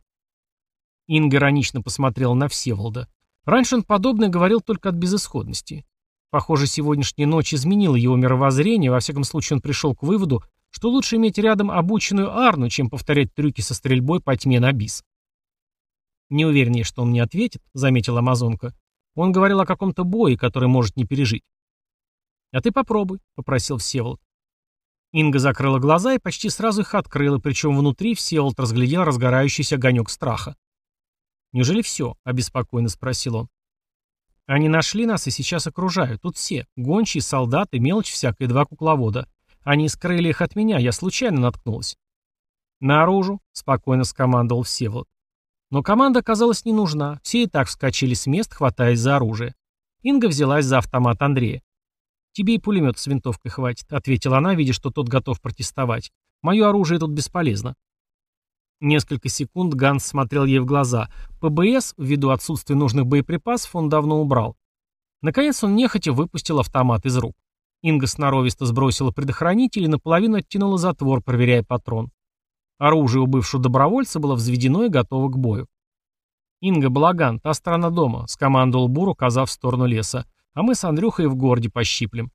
Инга иронично посмотрела на Всеволода. Раньше он подобное говорил только от безысходности. Похоже, сегодняшняя ночь изменила его мировоззрение, во всяком случае он пришел к выводу, что лучше иметь рядом обученную Арну, чем повторять трюки со стрельбой по тьме на бис. «Не уверен что он мне ответит», — заметила Амазонка. «Он говорил о каком-то бое, который может не пережить». «А ты попробуй», — попросил Всеволод. Инга закрыла глаза и почти сразу их открыла, причем внутри Всеволод разглядел разгорающийся огонек страха. «Неужели все?» — обеспокоенно спросил он. Они нашли нас и сейчас окружают. Тут все. Гончие, солдаты, мелочь всякая, два кукловода. Они скрыли их от меня, я случайно наткнулась. «Наружу», — спокойно скомандовал Всеволод. Но команда оказалась не нужна. Все и так вскочили с мест, хватаясь за оружие. Инга взялась за автомат Андрея. «Тебе и пулемет с винтовкой хватит», — ответила она, видя, что тот готов протестовать. «Мое оружие тут бесполезно». Несколько секунд Ганс смотрел ей в глаза. ПБС, ввиду отсутствия нужных боеприпасов, он давно убрал. Наконец он нехотя выпустил автомат из рук. Инга сноровисто сбросила предохранитель и наполовину оттянула затвор, проверяя патрон. Оружие у бывшего добровольца было взведено и готово к бою. «Инга, Балаган, та сторона дома», — скомандовал Бур, указав в сторону леса. «А мы с Андрюхой в городе пощиплем».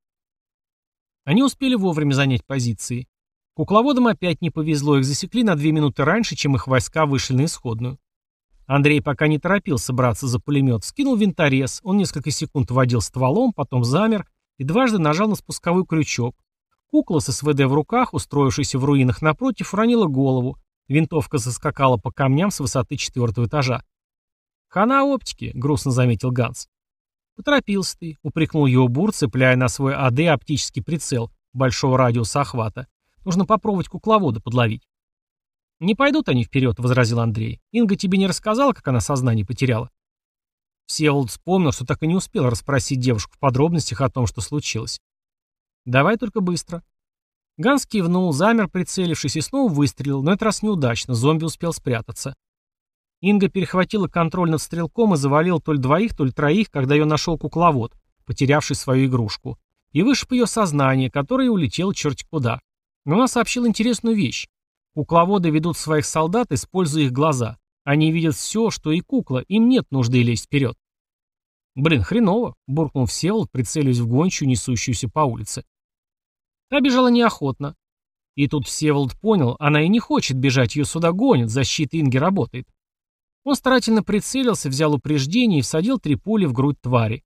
Они успели вовремя занять позиции. Кукловодам опять не повезло, их засекли на две минуты раньше, чем их войска вышли на исходную. Андрей пока не торопился браться за пулемет, скинул винторез, он несколько секунд водил стволом, потом замер и дважды нажал на спусковой крючок. Кукла с СВД в руках, устроившаяся в руинах напротив, уронила голову. Винтовка заскакала по камням с высоты четвертого этажа. «Хана оптики», — грустно заметил Ганс. «Поторопился ты», — упрекнул его Бур, цепляя на свой АД оптический прицел большого радиуса охвата. «Нужно попробовать кукловода подловить». «Не пойдут они вперед», — возразил Андрей. «Инга тебе не рассказала, как она сознание потеряла?» Всеволод вспомнил, что так и не успел расспросить девушку в подробностях о том, что случилось. «Давай только быстро». Ганс кивнул, замер, прицелившись, и снова выстрелил, но этот раз неудачно, зомби успел спрятаться. Инга перехватила контроль над стрелком и завалила то ли двоих, то ли троих, когда ее нашел кукловод, потерявший свою игрушку, и вышиб ее сознание, которое улетело черти куда. Но она сообщила интересную вещь. Кукловоды ведут своих солдат, используя их глаза. Они видят все, что и кукла, им нет нужды лезть вперед. «Блин, хреново», — буркнул Всеволод, прицеливаясь в гончую, несущуюся по улице. Та бежала неохотно. И тут Всеволод понял, она и не хочет бежать, ее сюда гонят, защита Инги работает. Он старательно прицелился, взял упреждение и всадил три пули в грудь твари.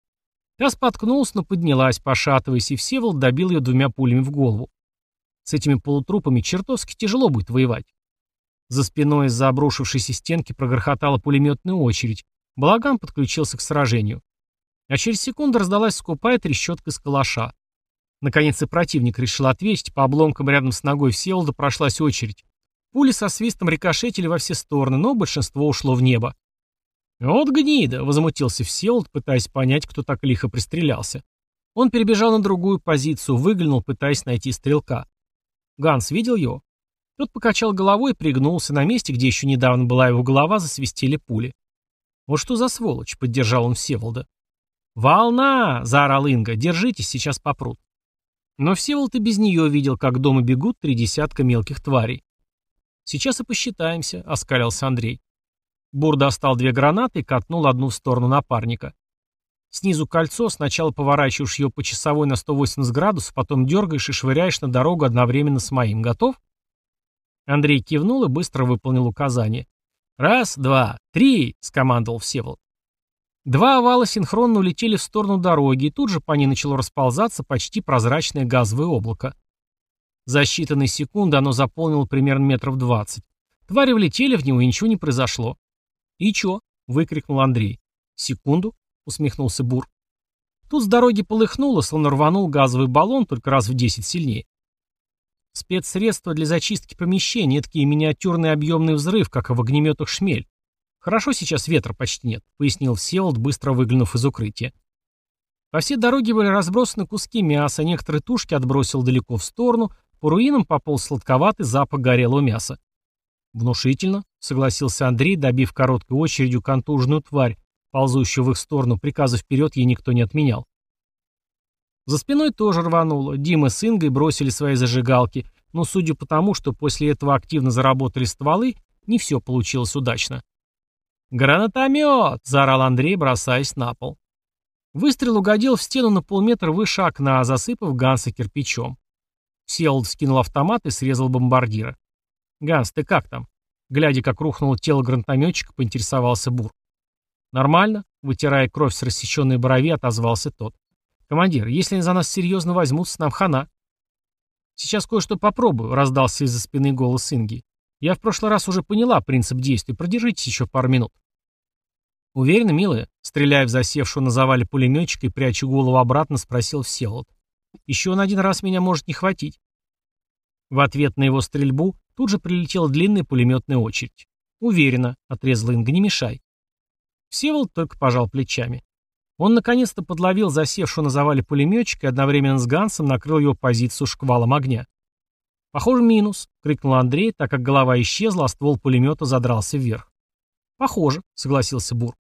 Та споткнулась, но поднялась, пошатываясь, и Всеволод добил ее двумя пулями в голову. С этими полутрупами чертовски тяжело будет воевать. За спиной из-за обрушившейся стенки прогрохотала пулеметная очередь. Балаган подключился к сражению. А через секунду раздалась скупая трещотка из калаша. Наконец и противник решил ответить, по обломкам рядом с ногой Всеволода прошлась очередь. Пули со свистом рикошетили во все стороны, но большинство ушло в небо. «Вот гнида!» — возмутился Всеволод, пытаясь понять, кто так лихо пристрелялся. Он перебежал на другую позицию, выглянул, пытаясь найти стрелка. Ганс видел его? Тот покачал головой и пригнулся на месте, где еще недавно была его голова, засвистели пули. «Вот что за сволочь!» — поддержал он Всеволода. «Волна!» — заорал Инга. «Держитесь, сейчас попрут». Но Всеволод и без нее видел, как дома бегут три десятка мелких тварей. «Сейчас и посчитаемся», — оскалился Андрей. Бур достал две гранаты и катнул одну в сторону напарника. Снизу кольцо, сначала поворачиваешь ее по часовой на 180 градусов, потом дергаешь и швыряешь на дорогу одновременно с моим. Готов? Андрей кивнул и быстро выполнил указание. «Раз, два, три!» — скомандовал Всеволод. Два овала синхронно улетели в сторону дороги, и тут же по ней начало расползаться почти прозрачное газовое облако. За считанные секунды оно заполнило примерно метров двадцать. Твари влетели в него, и ничего не произошло. «И чё?» — выкрикнул Андрей. «Секунду», — усмехнулся Бур. Тут с дороги полыхнуло, словно рванул газовый баллон, только раз в десять сильнее. Спецсредства для зачистки помещений, такие миниатюрный объемный взрыв, как в огнеметах шмель. Хорошо сейчас ветра почти нет, пояснил Всеволод, быстро выглянув из укрытия. По всей дороге были разбросаны куски мяса, некоторые тушки отбросил далеко в сторону, по руинам пополз сладковатый запах горелого мяса. «Внушительно», — согласился Андрей, добив короткой очередью контужную тварь, ползущую в их сторону, приказы вперед ей никто не отменял. За спиной тоже рвануло, Дима с Ингой бросили свои зажигалки, но судя по тому, что после этого активно заработали стволы, не все получилось удачно. «Гранатомет!» — заорал Андрей, бросаясь на пол. Выстрел угодил в стену на полметра выше окна, засыпав Ганса кирпичом. Селд скинул автомат и срезал бомбардира. «Ганс, ты как там?» Глядя, как рухнуло тело гранатометчика, поинтересовался Бур. «Нормально», — вытирая кровь с рассеченной брови, отозвался тот. «Командир, если они за нас серьезно возьмутся, нам хана». «Сейчас кое-что попробую», — раздался из-за спины голос Инги. «Я в прошлый раз уже поняла принцип действий. Продержитесь еще пару минут». «Уверена, милая?» — стреляя в засевшего на завале пулеметчика и пряча голову обратно, спросил Всеволод. Еще на один раз меня может не хватить. В ответ на его стрельбу тут же прилетела длинная пулеметная очередь. Уверенно, отрезал Инга, не мешай. Всеволод только пожал плечами. Он наконец-то подловил засевшего на завале пулеметчика и одновременно с Гансом накрыл его позицию шквалом огня. «Похоже, минус», — крикнул Андрей, так как голова исчезла, а ствол пулемета задрался вверх. «Похоже», — согласился Бур.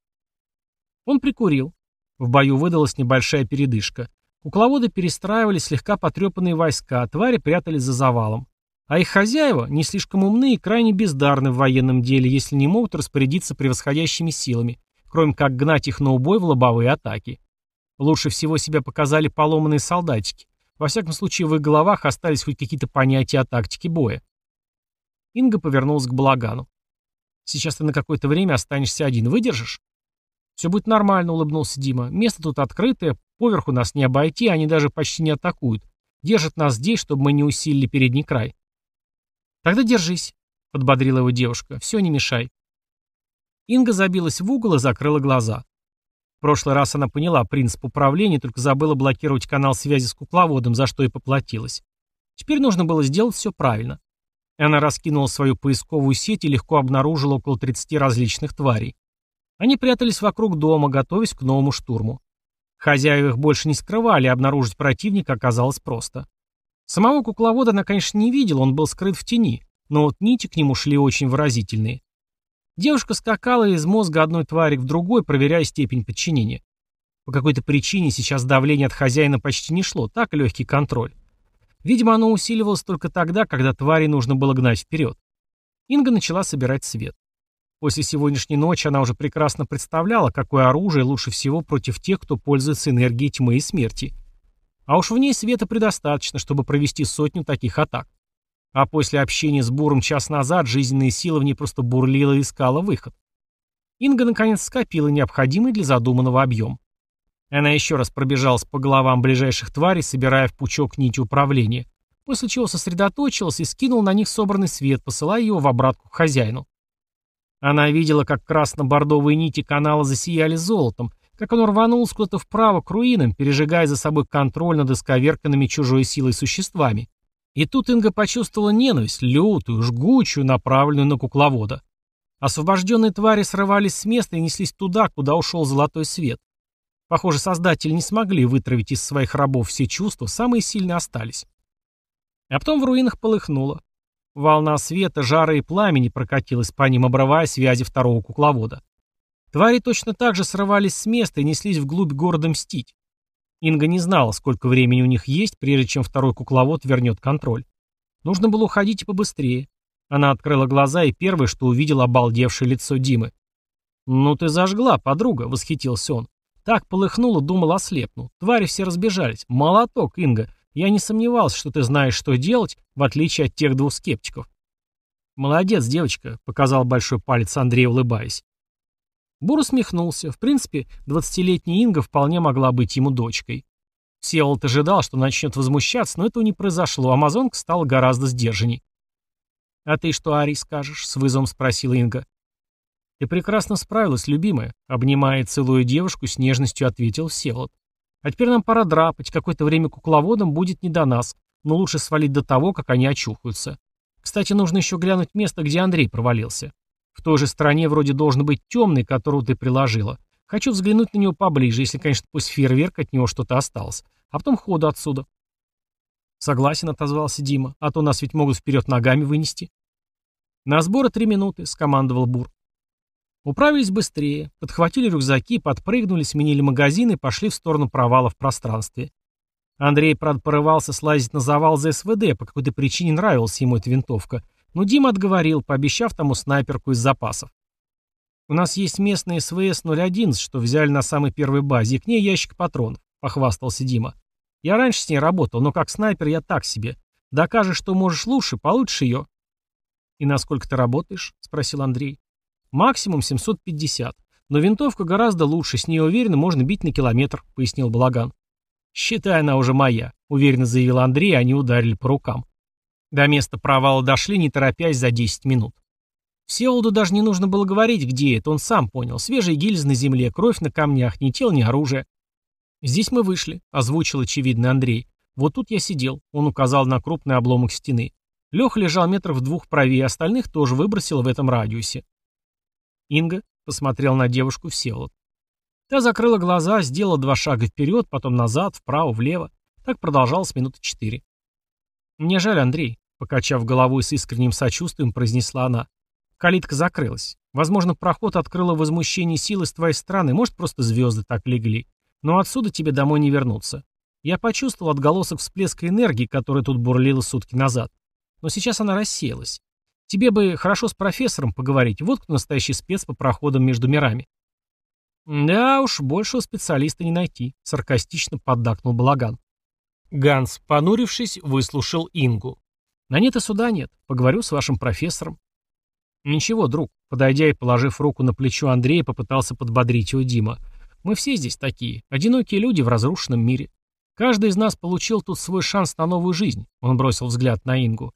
Он прикурил. В бою выдалась небольшая передышка. Кукловоды перестраивали слегка потрепанные войска, а твари прятались за завалом. А их хозяева не слишком умны и крайне бездарны в военном деле, если не могут распорядиться превосходящими силами, кроме как гнать их на убой в лобовые атаки. Лучше всего себя показали поломанные солдатики. Во всяком случае, в их головах остались хоть какие-то понятия о тактике боя. Инга повернулась к Балагану. «Сейчас ты на какое-то время останешься один. Выдержишь?» «Все будет нормально», — улыбнулся Дима. «Место тут открытое, поверху нас не обойти, они даже почти не атакуют. Держат нас здесь, чтобы мы не усилили передний край». «Тогда держись», — подбодрила его девушка. «Все, не мешай». Инга забилась в угол и закрыла глаза. В прошлый раз она поняла принцип управления, только забыла блокировать канал связи с кукловодом, за что и поплатилась. Теперь нужно было сделать все правильно. Она раскинула свою поисковую сеть и легко обнаружила около 30 различных тварей. Они прятались вокруг дома, готовясь к новому штурму. Хозяева их больше не скрывали, обнаружить противника оказалось просто. Самого кукловода она, конечно, не видела, он был скрыт в тени, но вот нити к нему шли очень выразительные. Девушка скакала из мозга одной твари в другой, проверяя степень подчинения. По какой-то причине сейчас давление от хозяина почти не шло, так легкий контроль. Видимо, оно усиливалось только тогда, когда твари нужно было гнать вперед. Инга начала собирать свет. После сегодняшней ночи она уже прекрасно представляла, какое оружие лучше всего против тех, кто пользуется энергией тьмы и смерти. А уж в ней света предостаточно, чтобы провести сотню таких атак. А после общения с Буром час назад жизненные силы в ней просто бурлила и искала выход. Инга наконец скопила необходимый для задуманного объем. Она еще раз пробежалась по головам ближайших тварей, собирая в пучок нити управления, после чего сосредоточилась и скинул на них собранный свет, посылая его в обратку к хозяину. Она видела, как красно-бордовые нити канала засияли золотом, как оно рванулось куда-то вправо к руинам, пережигая за собой контроль над исковерканными чужой силой существами. И тут Инга почувствовала ненависть, лютую, жгучую, направленную на кукловода. Освобожденные твари срывались с места и неслись туда, куда ушел золотой свет. Похоже, создатели не смогли вытравить из своих рабов все чувства, самые сильные остались. А потом в руинах полыхнуло. Волна света, жара и пламени прокатилась по ним, обрывая связи второго кукловода. Твари точно так же срывались с места и неслись вглубь города мстить. Инга не знала, сколько времени у них есть, прежде чем второй кукловод вернет контроль. Нужно было уходить и побыстрее. Она открыла глаза и первое, что увидела обалдевшее лицо Димы. «Ну ты зажгла, подруга», — восхитился он. Так полыхнуло, думал, ослепну. Твари все разбежались. Молоток, Инга. Я не сомневался, что ты знаешь, что делать, в отличие от тех двух скептиков. «Молодец, девочка», — показал большой палец Андрей, улыбаясь. Бур усмехнулся. В принципе, двадцатилетняя Инга вполне могла быть ему дочкой. Всеволод ожидал, что начнет возмущаться, но этого не произошло. Амазонка стала гораздо сдержанней. «А ты что, Ари, скажешь?» — с вызовом спросила Инга. «Ты прекрасно справилась, любимая», — обнимая и целуя девушку, с нежностью ответил Всеволод. «А теперь нам пора драпать, какое-то время кукловодам будет не до нас, но лучше свалить до того, как они очухаются. Кстати, нужно еще глянуть место, где Андрей провалился. В той же стороне вроде должен быть темный, которого ты приложила. Хочу взглянуть на него поближе, если, конечно, пусть фейерверк от него что-то осталось. А потом ходу отсюда». «Согласен», — отозвался Дима, «а то нас ведь могут вперед ногами вынести». «На сборы три минуты», — скомандовал Бур. Управились быстрее, подхватили рюкзаки, подпрыгнули, сменили магазины и пошли в сторону провала в пространстве. Андрей, правда, порывался слазить на завал за СВД, по какой-то причине нравилась ему эта винтовка, но Дима отговорил, пообещав тому снайперку из запасов. «У нас есть местный СВС-011, что взяли на самой первой базе, и к ней ящик патронов», — похвастался Дима. «Я раньше с ней работал, но как снайпер я так себе. Докажешь, что можешь лучше, получишь ее». «И насколько ты работаешь?» — спросил Андрей. Максимум 750. Но винтовка гораздо лучше, с ней уверенно можно бить на километр, пояснил Балаган. Считай, она уже моя, уверенно заявил Андрей, и они ударили по рукам. До места провала дошли, не торопясь, за 10 минут. Всеволоду даже не нужно было говорить, где это, он сам понял. Свежие гильзы на земле, кровь на камнях, ни тел, ни оружия. «Здесь мы вышли», — озвучил очевидно Андрей. «Вот тут я сидел», — он указал на крупный обломок стены. Леха лежал метров в двух правее, остальных тоже выбросило в этом радиусе. Инга посмотрел на девушку Всеволод. Та закрыла глаза, сделала два шага вперед, потом назад, вправо, влево. Так продолжалось минуты четыре. «Мне жаль, Андрей», — покачав головой с искренним сочувствием, произнесла она. Калитка закрылась. Возможно, проход открыло возмущение силы с твоей стороны, может, просто звезды так легли. Но отсюда тебе домой не вернуться. Я почувствовал отголосок всплеска энергии, которая тут бурлила сутки назад. но сейчас она рассеялась. Тебе бы хорошо с профессором поговорить, вот кто настоящий спец по проходам между мирами. Да уж, большего специалиста не найти, саркастично поддакнул Балаган. Ганс, понурившись, выслушал Ингу. На нет и суда нет, поговорю с вашим профессором. Ничего, друг, подойдя и положив руку на плечо Андрея, попытался подбодрить его Дима. Мы все здесь такие, одинокие люди в разрушенном мире. Каждый из нас получил тут свой шанс на новую жизнь, он бросил взгляд на Ингу.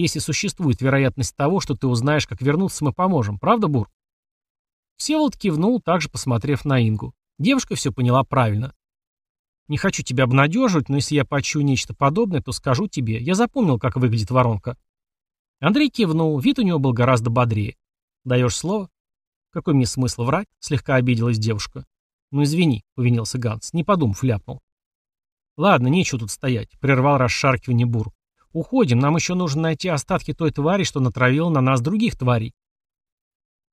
Если существует вероятность того, что ты узнаешь, как вернуться, мы поможем. Правда, Бур? Всеволод кивнул, также посмотрев на Ингу. Девушка все поняла правильно. Не хочу тебя обнадеживать, но если я почую нечто подобное, то скажу тебе. Я запомнил, как выглядит воронка. Андрей кивнул, вид у него был гораздо бодрее. Даешь слово? Какой мне смысл врать? Слегка обиделась девушка. Ну извини, повинился Ганс, не подумав, ляпнул. Ладно, нечего тут стоять, прервал расшаркивание бур. Уходим, нам еще нужно найти остатки той твари, что натравила на нас других тварей.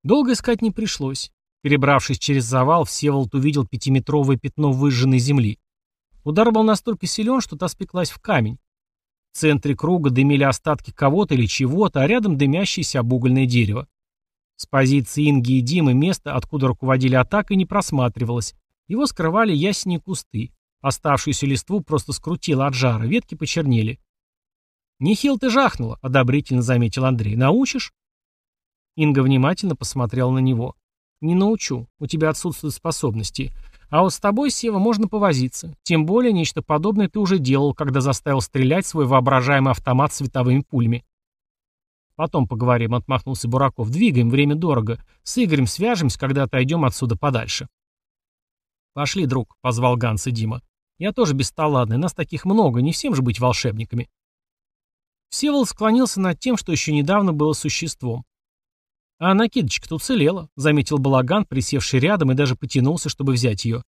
Долго искать не пришлось. Перебравшись через завал, Всеволод увидел пятиметровое пятно выжженной земли. Удар был настолько силен, что та спеклась в камень. В центре круга дымили остатки кого-то или чего-то, а рядом дымящееся обугольное дерево. С позиции Инги и Димы место, откуда руководили атакой, не просматривалось. Его скрывали ясени кусты. Оставшуюся листву просто скрутило от жара, ветки почернели. «Нехил ты жахнула», — одобрительно заметил Андрей. «Научишь?» Инга внимательно посмотрела на него. «Не научу. У тебя отсутствуют способности. А вот с тобой, Сева, можно повозиться. Тем более, нечто подобное ты уже делал, когда заставил стрелять свой воображаемый автомат световыми пулями». «Потом поговорим», — отмахнулся Бураков. «Двигаем, время дорого. С Игорем свяжемся, когда отойдем отсюда подальше». «Пошли, друг», — позвал Ганс и Дима. «Я тоже бесталладный, нас таких много, не всем же быть волшебниками». Всеволод склонился над тем, что еще недавно было существом. «А накидочка-то уцелела», — заметил Балаган, присевший рядом, и даже потянулся, чтобы взять ее.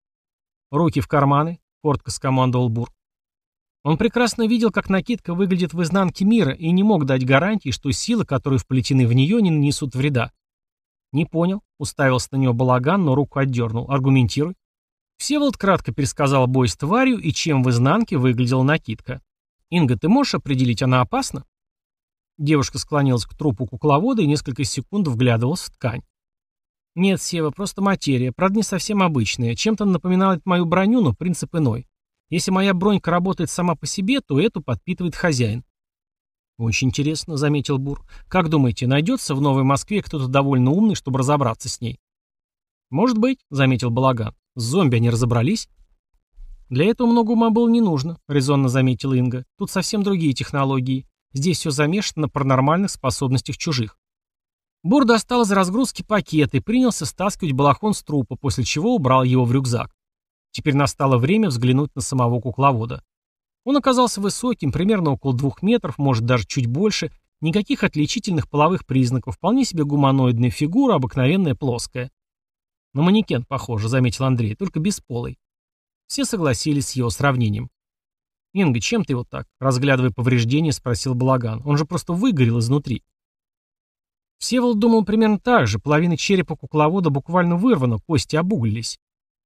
«Руки в карманы», — коротко скомандовал Бур. Он прекрасно видел, как накидка выглядит в изнанке мира, и не мог дать гарантии, что силы, которые вплетены в нее, не нанесут вреда. «Не понял», — уставился на него Балаган, но руку отдернул. «Аргументируй». Всеволод кратко пересказал бой с тварью и чем в изнанке выглядела накидка. «Инга, ты можешь определить, она опасна?» Девушка склонилась к трупу кукловода и несколько секунд вглядывалась в ткань. «Нет, Сева, просто материя, правда не совсем обычная. Чем-то напоминает мою броню, но принцип иной. Если моя бронька работает сама по себе, то эту подпитывает хозяин». «Очень интересно», — заметил Бур. «Как думаете, найдется в Новой Москве кто-то довольно умный, чтобы разобраться с ней?» «Может быть», — заметил Балаган. «С зомби они разобрались?» «Для этого много ума было не нужно», — резонно заметила Инга. «Тут совсем другие технологии. Здесь все замешано на паранормальных способностях чужих. Бур достал из разгрузки пакет и принялся стаскивать балахон с трупа, после чего убрал его в рюкзак. Теперь настало время взглянуть на самого кукловода. Он оказался высоким, примерно около двух метров, может даже чуть больше, никаких отличительных половых признаков, вполне себе гуманоидная фигура, обыкновенная плоская. На манекен похоже, заметил Андрей, только бесполый. Все согласились с его сравнением. «Инга, чем ты его так?» Разглядывая повреждения, спросил Балаган. «Он же просто выгорел изнутри». Всеволод думал примерно так же. Половина черепа кукловода буквально вырвана, кости обуглились.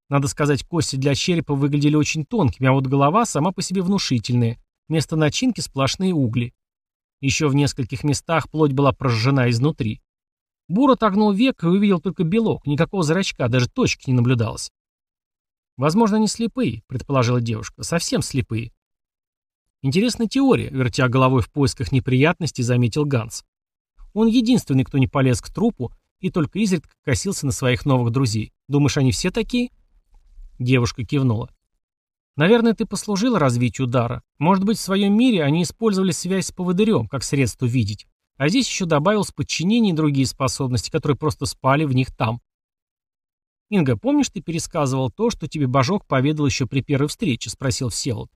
Надо сказать, кости для черепа выглядели очень тонкими, а вот голова сама по себе внушительная. Вместо начинки сплошные угли. Еще в нескольких местах плоть была прожжена изнутри. Бур отогнул век и увидел только белок, никакого зрачка, даже точки не наблюдалось. «Возможно, они слепые», — предположила девушка, — «совсем слепые». Интересная теория, вертя головой в поисках неприятностей, заметил Ганс. Он единственный, кто не полез к трупу и только изредка косился на своих новых друзей. Думаешь, они все такие? Девушка кивнула. Наверное, ты послужила развитию дара. Может быть, в своем мире они использовали связь с поводырем, как средство видеть. А здесь еще добавилось подчинение и другие способности, которые просто спали в них там. Инга, помнишь, ты пересказывал то, что тебе Божок поведал еще при первой встрече? Спросил Всеволод.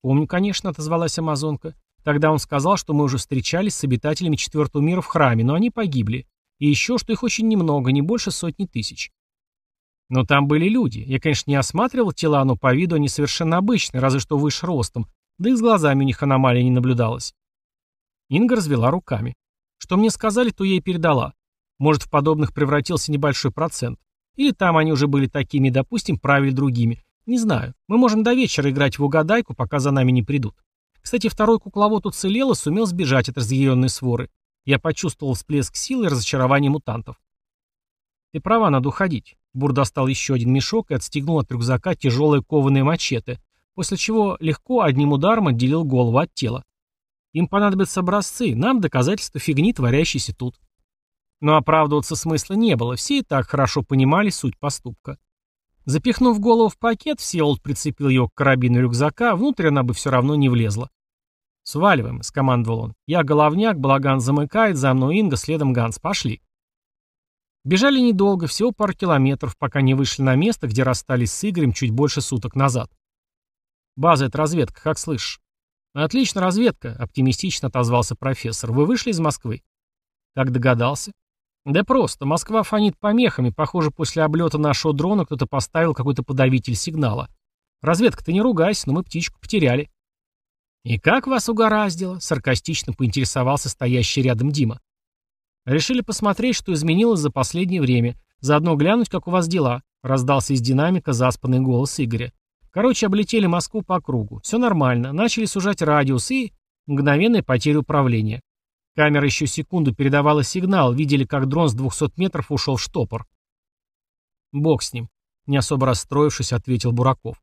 «Помню, конечно», — отозвалась Амазонка. «Тогда он сказал, что мы уже встречались с обитателями четвертого мира в храме, но они погибли. И еще, что их очень немного, не больше сотни тысяч». Но там были люди. Я, конечно, не осматривал тела, но по виду они совершенно обычные, разве что выше ростом. Да и с глазами у них аномалия не наблюдалась. Инга развела руками. Что мне сказали, то я и передала. Может, в подобных превратился небольшой процент. Или там они уже были такими, допустим, правили другими. Не знаю. Мы можем до вечера играть в угадайку, пока за нами не придут. Кстати, второй кукловод уцелел и сумел сбежать от разъяренной своры. Я почувствовал всплеск силы и разочарование мутантов. «Ты права, надо уходить». Бур достал еще один мешок и отстегнул от рюкзака тяжелые кованые мачете, после чего легко одним ударом отделил голову от тела. Им понадобятся образцы, нам доказательства фигни, творящейся тут. Но оправдываться смысла не было, все и так хорошо понимали суть поступка. Запихнув голову в пакет, Всеволод прицепил его к карабину рюкзака, внутрь она бы все равно не влезла. «Сваливаем», — скомандовал он. «Я головняк, Балаган замыкает, за мной Инга, следом Ганс. Пошли». Бежали недолго, всего пару километров, пока не вышли на место, где расстались с Игорем чуть больше суток назад. «База — это разведка, как слышишь?» «Отлично, разведка», — оптимистично отозвался профессор. «Вы вышли из Москвы?» «Как догадался?» «Да просто. Москва фонит помехами. Похоже, после облета нашего дрона кто-то поставил какой-то подавитель сигнала. Разведка, ты не ругайся, но мы птичку потеряли». «И как вас угораздило?» — саркастично поинтересовался стоящий рядом Дима. «Решили посмотреть, что изменилось за последнее время. Заодно глянуть, как у вас дела», — раздался из динамика заспанный голос Игоря. «Короче, облетели Москву по кругу. Все нормально. Начали сужать радиус и...» Мгновенная потеря управления. Камера еще секунду передавала сигнал, видели, как дрон с 200 метров ушел в штопор. «Бог с ним», — не особо расстроившись, ответил Бураков.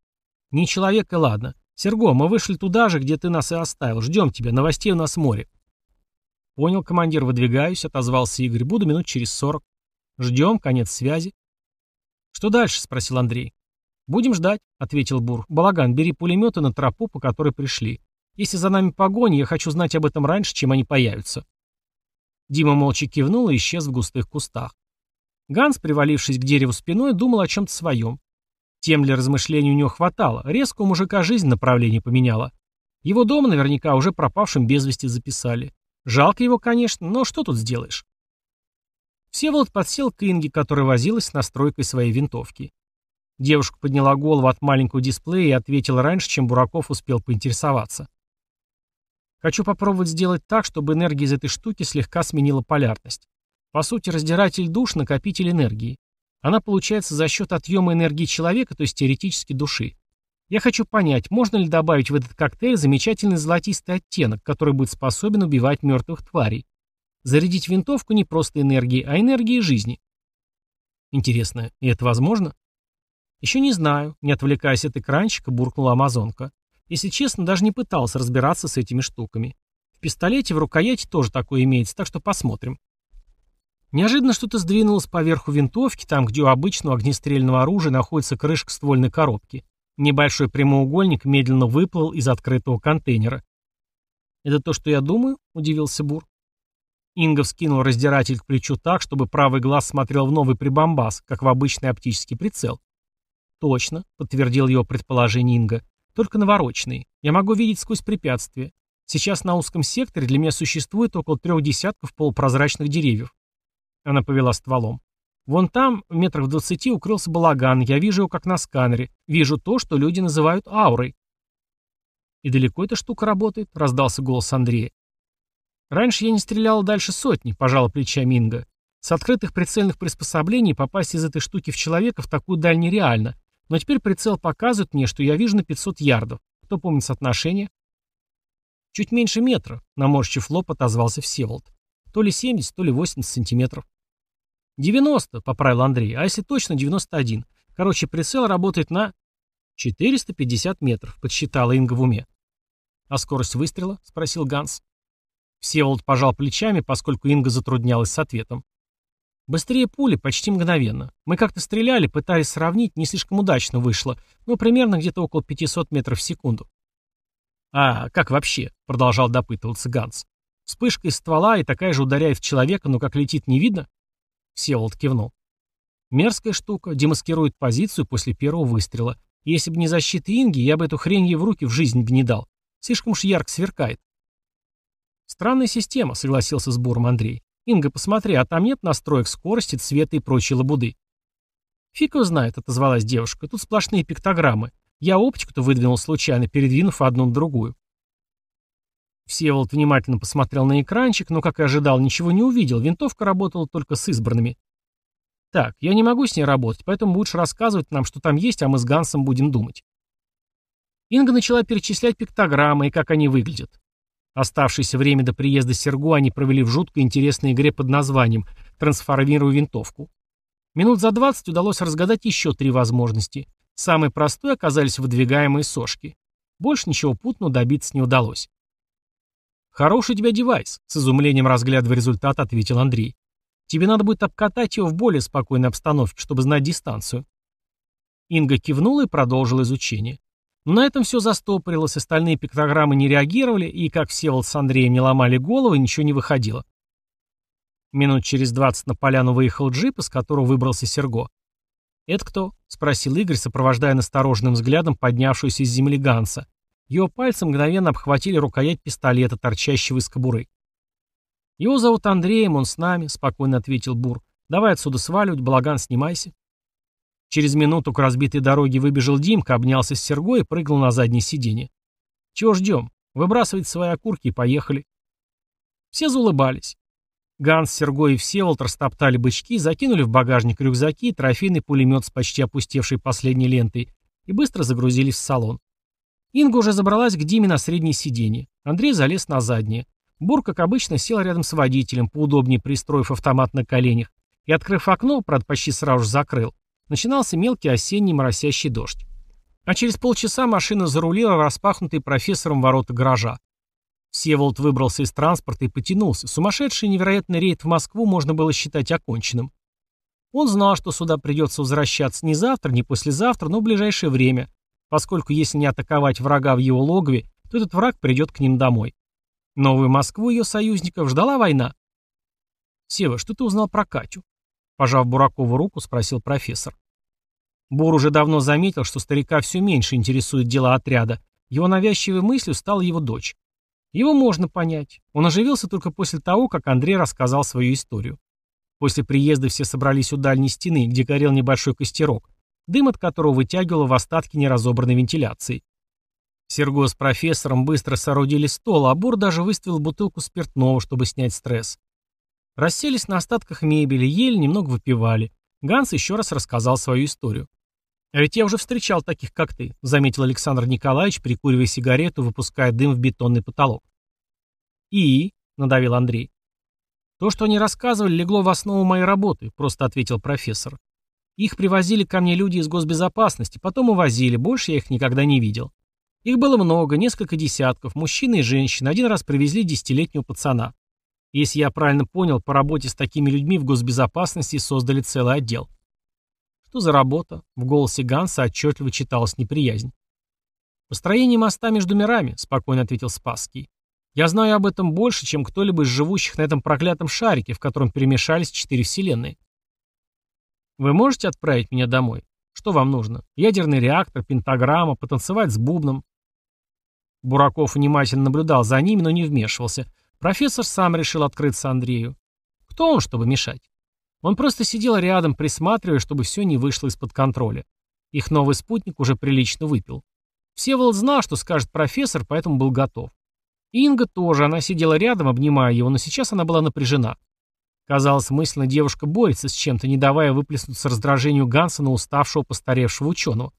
«Не человек и ладно. Серго, мы вышли туда же, где ты нас и оставил. Ждем тебя, новостей у нас море». «Понял, командир, выдвигаюсь», — отозвался Игорь. «Буду минут через сорок». «Ждем, конец связи». «Что дальше?» — спросил Андрей. «Будем ждать», — ответил Бур. «Балаган, бери пулеметы на тропу, по которой пришли. Если за нами погоня, я хочу знать об этом раньше, чем они появятся». Дима молча кивнул и исчез в густых кустах. Ганс, привалившись к дереву спиной, думал о чем-то своем. Тем для размышлений у него хватало. Резко у мужика жизнь направление поменяла. Его дом наверняка уже пропавшим без вести записали. Жалко его, конечно, но что тут сделаешь? Всеволод подсел к Инге, которая возилась с настройкой своей винтовки. Девушка подняла голову от маленького дисплея и ответила раньше, чем Бураков успел поинтересоваться. Хочу попробовать сделать так, чтобы энергия из этой штуки слегка сменила полярность. По сути, раздиратель душ – накопитель энергии. Она получается за счет отъема энергии человека, то есть теоретически души. Я хочу понять, можно ли добавить в этот коктейль замечательный золотистый оттенок, который будет способен убивать мертвых тварей. Зарядить винтовку не просто энергией, а энергией жизни. Интересно, и это возможно? Еще не знаю, не отвлекаясь от экранчика, буркнула амазонка. Если честно, даже не пытался разбираться с этими штуками. В пистолете в рукояти тоже такое имеется, так что посмотрим. Неожиданно что-то сдвинулось поверху винтовки, там, где у обычного огнестрельного оружия находится крышка ствольной коробки. Небольшой прямоугольник медленно выплыл из открытого контейнера. «Это то, что я думаю?» – удивился Бур. Инга вскинул раздиратель к плечу так, чтобы правый глаз смотрел в новый прибамбас, как в обычный оптический прицел. «Точно», — подтвердил его предположение Инга. Только навороченные. Я могу видеть сквозь препятствия. Сейчас на узком секторе для меня существует около трех десятков полупрозрачных деревьев. Она повела стволом. Вон там, в метрах в двадцати, укрылся балаган. Я вижу его как на сканере. Вижу то, что люди называют аурой. «И далеко эта штука работает?» — раздался голос Андрея. «Раньше я не стреляла дальше сотни», — пожала плечами Инга. «С открытых прицельных приспособлений попасть из этой штуки в человека в такую даль нереально. Но теперь прицел показывает мне, что я вижу на 500 ярдов. Кто помнит соотношение? Чуть меньше метра, наморщив лоб, отозвался Всеволод. То ли 70, то ли 80 сантиметров. 90, поправил Андрей, а если точно 91. Короче, прицел работает на 450 метров, подсчитала Инга в уме. А скорость выстрела? Спросил Ганс. Всеволод пожал плечами, поскольку Инга затруднялась с ответом. Быстрее пули, почти мгновенно. Мы как-то стреляли, пытались сравнить, не слишком удачно вышло, но примерно где-то около 500 метров в секунду. «А как вообще?» — продолжал допытываться Ганс. «Вспышка из ствола и такая же ударяет в человека, но как летит, не видно?» Всеволод кивнул. «Мерзкая штука, демаскирует позицию после первого выстрела. Если бы не защита Инги, я бы эту хрень ей в руки в жизнь бы не дал. Слишком уж ярко сверкает». «Странная система», — согласился с Буром Андрей. «Инга, посмотри, а там нет настроек скорости, цвета и прочей лабуды?» «Фиг его знает», — отозвалась девушка. «Тут сплошные пиктограммы. Я оптику-то выдвинул случайно, передвинув одну на другую». Всеволод внимательно посмотрел на экранчик, но, как и ожидал, ничего не увидел. Винтовка работала только с избранными. «Так, я не могу с ней работать, поэтому будешь рассказывать нам, что там есть, а мы с Гансом будем думать». Инга начала перечислять пиктограммы и как они выглядят. Оставшееся время до приезда Сергу они провели в жутко интересной игре под названием «Трансформируй винтовку». Минут за 20 удалось разгадать еще три возможности. Самой простой оказались выдвигаемые сошки. Больше ничего путного добиться не удалось. «Хороший у тебя девайс», — с изумлением разглядывая результат, ответил Андрей. «Тебе надо будет обкатать его в более спокойной обстановке, чтобы знать дистанцию». Инга кивнула и продолжила изучение. Но на этом все застопорилось, остальные пиктограммы не реагировали, и, как Всеволод с Андреем не ломали головы, ничего не выходило. Минут через двадцать на поляну выехал джип, из которого выбрался Серго. «Это кто?» — спросил Игорь, сопровождая настороженным взглядом поднявшуюся из земли Ганса. Его пальцы мгновенно обхватили рукоять пистолета, торчащего из кобуры. «Его зовут Андреем, он с нами», — спокойно ответил Бур. «Давай отсюда сваливать, балаган снимайся». Через минуту к разбитой дороге выбежал Димка, обнялся с Сергой и прыгнул на заднее сиденье. «Чего ждем? Выбрасывать свои окурки и поехали». Все заулыбались. Ганс, Сергой и Всеволод растоптали бычки, закинули в багажник рюкзаки трофейный пулемет с почти опустевшей последней лентой и быстро загрузились в салон. Инга уже забралась к Диме на среднее сиденье. Андрей залез на заднее. Бур, как обычно, сел рядом с водителем, поудобнее пристроив автомат на коленях, и, открыв окно, правда, почти сразу же закрыл, Начинался мелкий осенний моросящий дождь. А через полчаса машина зарулила в распахнутые профессором ворота гаража. Всеволод выбрался из транспорта и потянулся. Сумасшедший невероятный рейд в Москву можно было считать оконченным. Он знал, что сюда придется возвращаться не завтра, не послезавтра, но в ближайшее время, поскольку если не атаковать врага в его логове, то этот враг придет к ним домой. Новую Москву ее союзников ждала война. «Сева, что ты узнал про Катю?» Пожав Буракову руку, спросил профессор. Бур уже давно заметил, что старика все меньше интересует дела отряда. Его навязчивой мыслью стала его дочь. Его можно понять. Он оживился только после того, как Андрей рассказал свою историю. После приезда все собрались у дальней стены, где горел небольшой костерок, дым от которого вытягивало в остатки неразобранной вентиляции. Серго с профессором быстро соорудили стол, а Бур даже выставил бутылку спиртного, чтобы снять стресс. Расселись на остатках мебели, ели, немного выпивали. Ганс еще раз рассказал свою историю. «А ведь я уже встречал таких, как ты», — заметил Александр Николаевич, прикуривая сигарету, выпуская дым в бетонный потолок. «И?» — надавил Андрей. «То, что они рассказывали, легло в основу моей работы», — просто ответил профессор. «Их привозили ко мне люди из госбезопасности, потом увозили, больше я их никогда не видел. Их было много, несколько десятков, мужчин и женщин, один раз привезли десятилетнего пацана. Если я правильно понял, по работе с такими людьми в госбезопасности создали целый отдел. Что за работа? В голосе Ганса отчетливо читалась неприязнь. «Построение моста между мирами», — спокойно ответил Спасский. «Я знаю об этом больше, чем кто-либо из живущих на этом проклятом шарике, в котором перемешались четыре вселенные. Вы можете отправить меня домой? Что вам нужно? Ядерный реактор, пентаграмма, потанцевать с бубном?» Бураков внимательно наблюдал за ними, но не вмешивался — Профессор сам решил открыться Андрею. Кто он, чтобы мешать? Он просто сидел рядом, присматривая, чтобы все не вышло из-под контроля. Их новый спутник уже прилично выпил. Всеволод знал, что скажет профессор, поэтому был готов. Инга тоже, она сидела рядом, обнимая его, но сейчас она была напряжена. Казалось, мысленно девушка борется с чем-то, не давая выплеснуться раздражению Ганса на уставшего постаревшего ученого.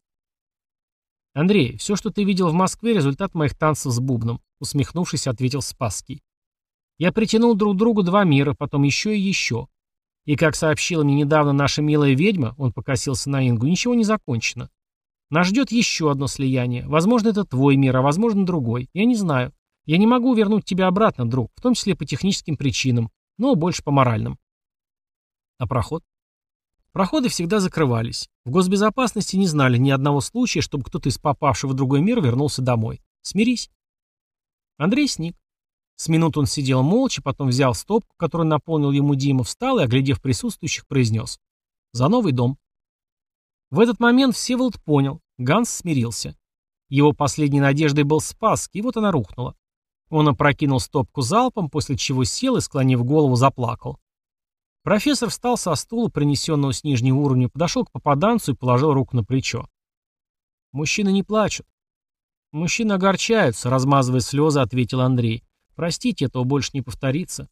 «Андрей, все, что ты видел в Москве, результат моих танцев с бубном», усмехнувшись, ответил Спасский. Я притянул друг другу два мира, потом еще и еще. И, как сообщила мне недавно наша милая ведьма, он покосился на Ингу, ничего не закончено. Нас ждет еще одно слияние. Возможно, это твой мир, а возможно, другой. Я не знаю. Я не могу вернуть тебя обратно, друг, в том числе по техническим причинам, но больше по моральным. А проход? Проходы всегда закрывались. В госбезопасности не знали ни одного случая, чтобы кто-то из попавших в другой мир вернулся домой. Смирись. Андрей сник. С минут он сидел молча, потом взял стопку, которую наполнил ему Дима, встал и, оглядев присутствующих, произнес. «За новый дом». В этот момент Всеволод понял. Ганс смирился. Его последней надеждой был спас, и вот она рухнула. Он опрокинул стопку залпом, после чего сел и, склонив голову, заплакал. Профессор встал со стула, принесенного с нижнего уровня, подошел к попаданцу и положил руку на плечо. «Мужчины не плачут». «Мужчины огорчаются», — размазывая слезы, ответил Андрей. Простите, этого больше не повторится.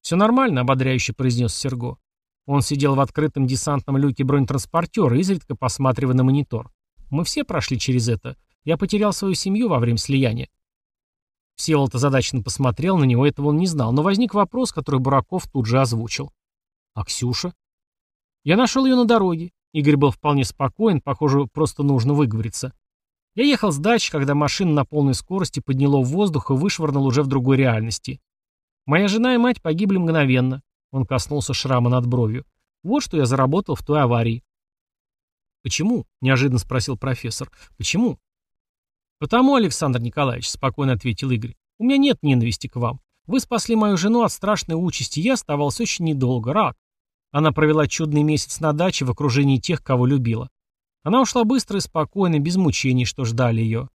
«Все нормально», — ободряюще произнес Серго. Он сидел в открытом десантном люке бронетранспортера, изредка посматривая на монитор. «Мы все прошли через это. Я потерял свою семью во время слияния. Всеволод озадаченно посмотрел на него, этого он не знал, но возник вопрос, который Бураков тут же озвучил. «А Ксюша?» «Я нашел ее на дороге». Игорь был вполне спокоен, похоже, просто нужно выговориться. Я ехал с дачи, когда машина на полной скорости подняло в воздух и вышвырнул уже в другой реальности. Моя жена и мать погибли мгновенно. Он коснулся шрама над бровью. Вот что я заработал в той аварии. «Почему?» — неожиданно спросил профессор. «Почему?» «Потому, Александр Николаевич», — спокойно ответил Игорь, — «у меня нет ненависти к вам. Вы спасли мою жену от страшной участи, я оставался очень недолго, рак. Она провела чудный месяц на даче в окружении тех, кого любила. Она ушла быстро и спокойно, без мучений, что ждали ее.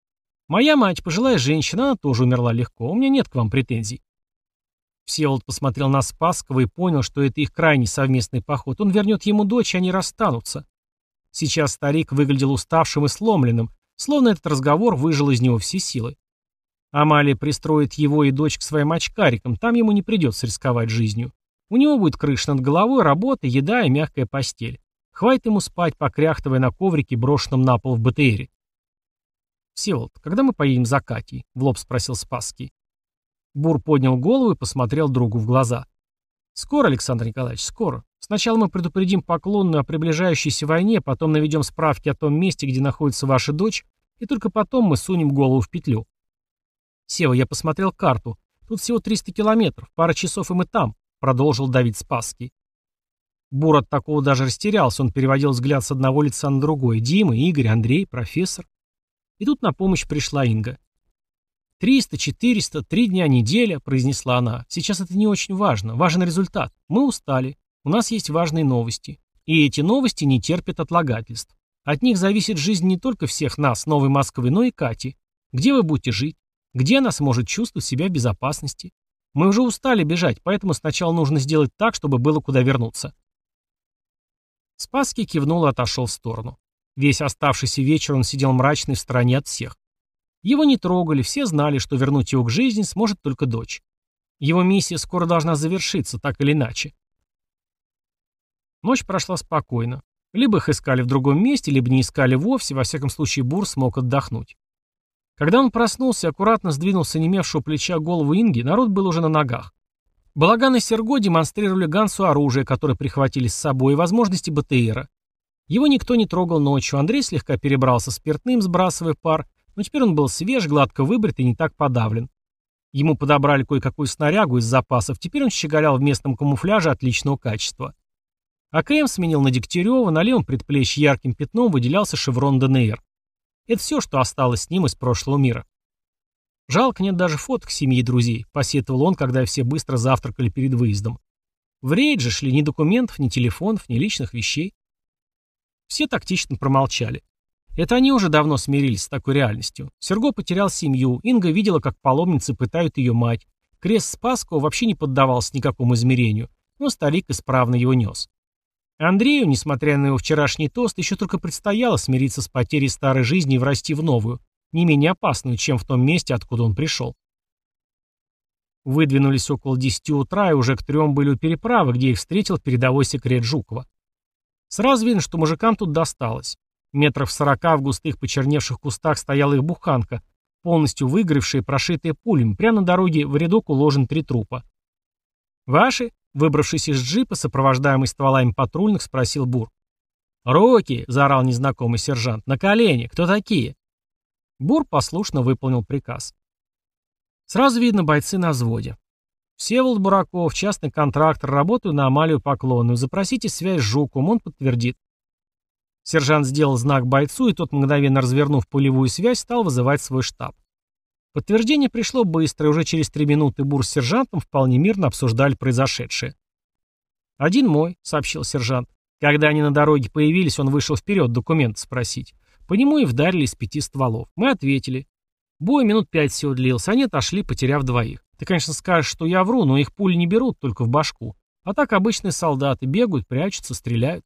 Моя мать, пожилая женщина, она тоже умерла легко, у меня нет к вам претензий». Всеволод посмотрел на Спасского и понял, что это их крайний совместный поход. Он вернет ему дочь, и они расстанутся. Сейчас старик выглядел уставшим и сломленным, Словно этот разговор выжил из него все силы. Амалия пристроит его и дочь к своим очкарикам, там ему не придется рисковать жизнью. У него будет крыша над головой, работа, еда и мягкая постель. Хватит ему спать, покряхтывая на коврике, брошенном на пол в БТРе. «Всеволод, когда мы поедем за Катей?» — в лоб спросил Спасский. Бур поднял голову и посмотрел другу в глаза. «Скоро, Александр Николаевич, скоро. Сначала мы предупредим поклонную о приближающейся войне, потом наведем справки о том месте, где находится ваша дочь, и только потом мы сунем голову в петлю. Сева, я посмотрел карту. Тут всего 300 километров, пара часов и мы там, продолжил Давид Спасский. Бур от такого даже растерялся, он переводил взгляд с одного лица на другое. Дима, Игорь, Андрей, профессор. И тут на помощь пришла Инга. «Триста, четыреста, три дня, неделя», — произнесла она. «Сейчас это не очень важно. Важен результат. Мы устали. У нас есть важные новости. И эти новости не терпят отлагательств. От них зависит жизнь не только всех нас, Новой Москвы, но и Кати. Где вы будете жить? Где она сможет чувствовать себя в безопасности? Мы уже устали бежать, поэтому сначала нужно сделать так, чтобы было куда вернуться. Спасский кивнул и отошел в сторону. Весь оставшийся вечер он сидел мрачный в стороне от всех. Его не трогали, все знали, что вернуть его к жизни сможет только дочь. Его миссия скоро должна завершиться, так или иначе. Ночь прошла спокойно. Либо их искали в другом месте, либо не искали вовсе, во всяком случае Бур смог отдохнуть. Когда он проснулся и аккуратно сдвинул с онемевшего плеча голову Инги, народ был уже на ногах. Балаган и Серго демонстрировали Гансу оружие, которое прихватили с собой, и возможности БТРа. Его никто не трогал ночью, Андрей слегка перебрался спиртным, сбрасывая пар, но теперь он был свеж, гладко выбрит и не так подавлен. Ему подобрали кое-какую снарягу из запасов, теперь он щеголял в местном камуфляже отличного качества. АКМ сменил на Дегтярева, на левом предплечье ярким пятном выделялся шеврон ДНР. Это все, что осталось с ним из прошлого мира. Жалко, нет даже фоток семьи и друзей, посетовал он, когда все быстро завтракали перед выездом. В рейд же шли ни документов, ни телефонов, ни личных вещей. Все тактично промолчали. Это они уже давно смирились с такой реальностью. Серго потерял семью, Инга видела, как паломницы пытают ее мать. Крест Спасского вообще не поддавался никакому измерению, но старик исправно его нес. Андрею, несмотря на его вчерашний тост, еще только предстояло смириться с потерей старой жизни и врасти в новую, не менее опасную, чем в том месте, откуда он пришел. Выдвинулись около десяти утра, и уже к трем были у переправы, где их встретил передовой секрет Жукова. Сразу видно, что мужикам тут досталось. Метров сорока в густых почерневших кустах стояла их буханка, полностью выгоревшая и прошитая пулями. Прямо на дороге в рядок уложен три трупа. «Ваши?» Выбравшись из джипа, сопровождаемый стволами патрульных, спросил Бур. «Руки!» — заорал незнакомый сержант. «На колени! Кто такие?» Бур послушно выполнил приказ. Сразу видно бойцы на взводе. Всеволод Бураков, частный контрактор, работаю на Амалию Поклонную. Запросите связь с Жуком, он подтвердит. Сержант сделал знак бойцу, и тот, мгновенно развернув пулевую связь, стал вызывать свой штаб. Подтверждение пришло быстро, и уже через три минуты Бур с сержантом вполне мирно обсуждали произошедшее. «Один мой», — сообщил сержант. Когда они на дороге появились, он вышел вперед документы спросить. По нему и вдарили из пяти стволов. Мы ответили. Бой минут пять всего длился, они отошли, потеряв двоих. Ты, конечно, скажешь, что я вру, но их пули не берут, только в башку. А так обычные солдаты бегают, прячутся, стреляют.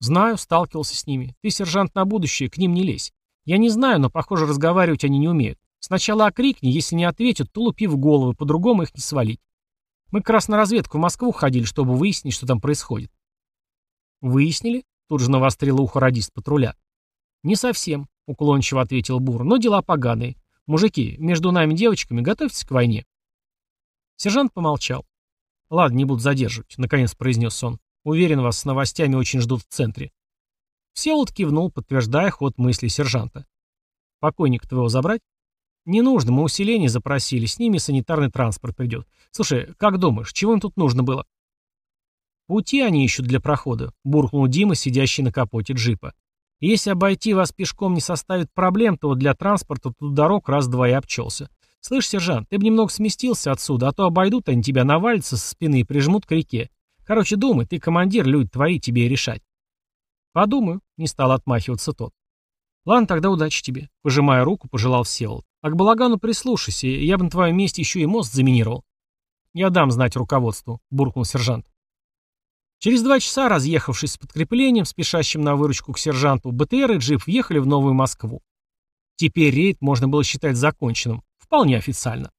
Знаю, сталкивался с ними. Ты, сержант, на будущее, к ним не лезь. Я не знаю, но, похоже, разговаривать они не умеют. Сначала окрикни, если не ответят, то лупи в головы, по-другому их не свалить. Мы как раз на разведку в Москву ходили, чтобы выяснить, что там происходит. Выяснили? Тут же навострила ухо радист патруля. Не совсем. уклончиво ответил Бур, но дела поганые. Мужики, между нами девочками, готовьтесь к войне. Сержант помолчал. Ладно, не буду задерживать, наконец произнес он. Уверен, вас с новостями очень ждут в центре. Всеволод кивнул, подтверждая ход мысли сержанта. Покойника твоего забрать? Не нужно, мы усиление запросили, с ними санитарный транспорт придет. Слушай, как думаешь, чего им тут нужно было? Пути они ищут для прохода, буркнул Дима, сидящий на капоте джипа. Если обойти вас пешком не составит проблем, то для транспорта тут дорог раз-два и обчелся. Слышь, сержант, ты бы немного сместился отсюда, а то обойдут они тебя, навалятся со спины и прижмут к реке. Короче, думай, ты командир, люди твои, тебе и решать. Подумаю, не стал отмахиваться тот. Ладно, тогда удачи тебе. Пожимая руку, пожелал Всеволод. А к балагану прислушайся, я бы на твоем месте еще и мост заминировал. Я дам знать руководству, буркнул сержант. Через два часа, разъехавшись с подкреплением, спешащим на выручку к сержанту, БТР и джип въехали в Новую Москву. Теперь рейд можно было считать законченным, вполне официально.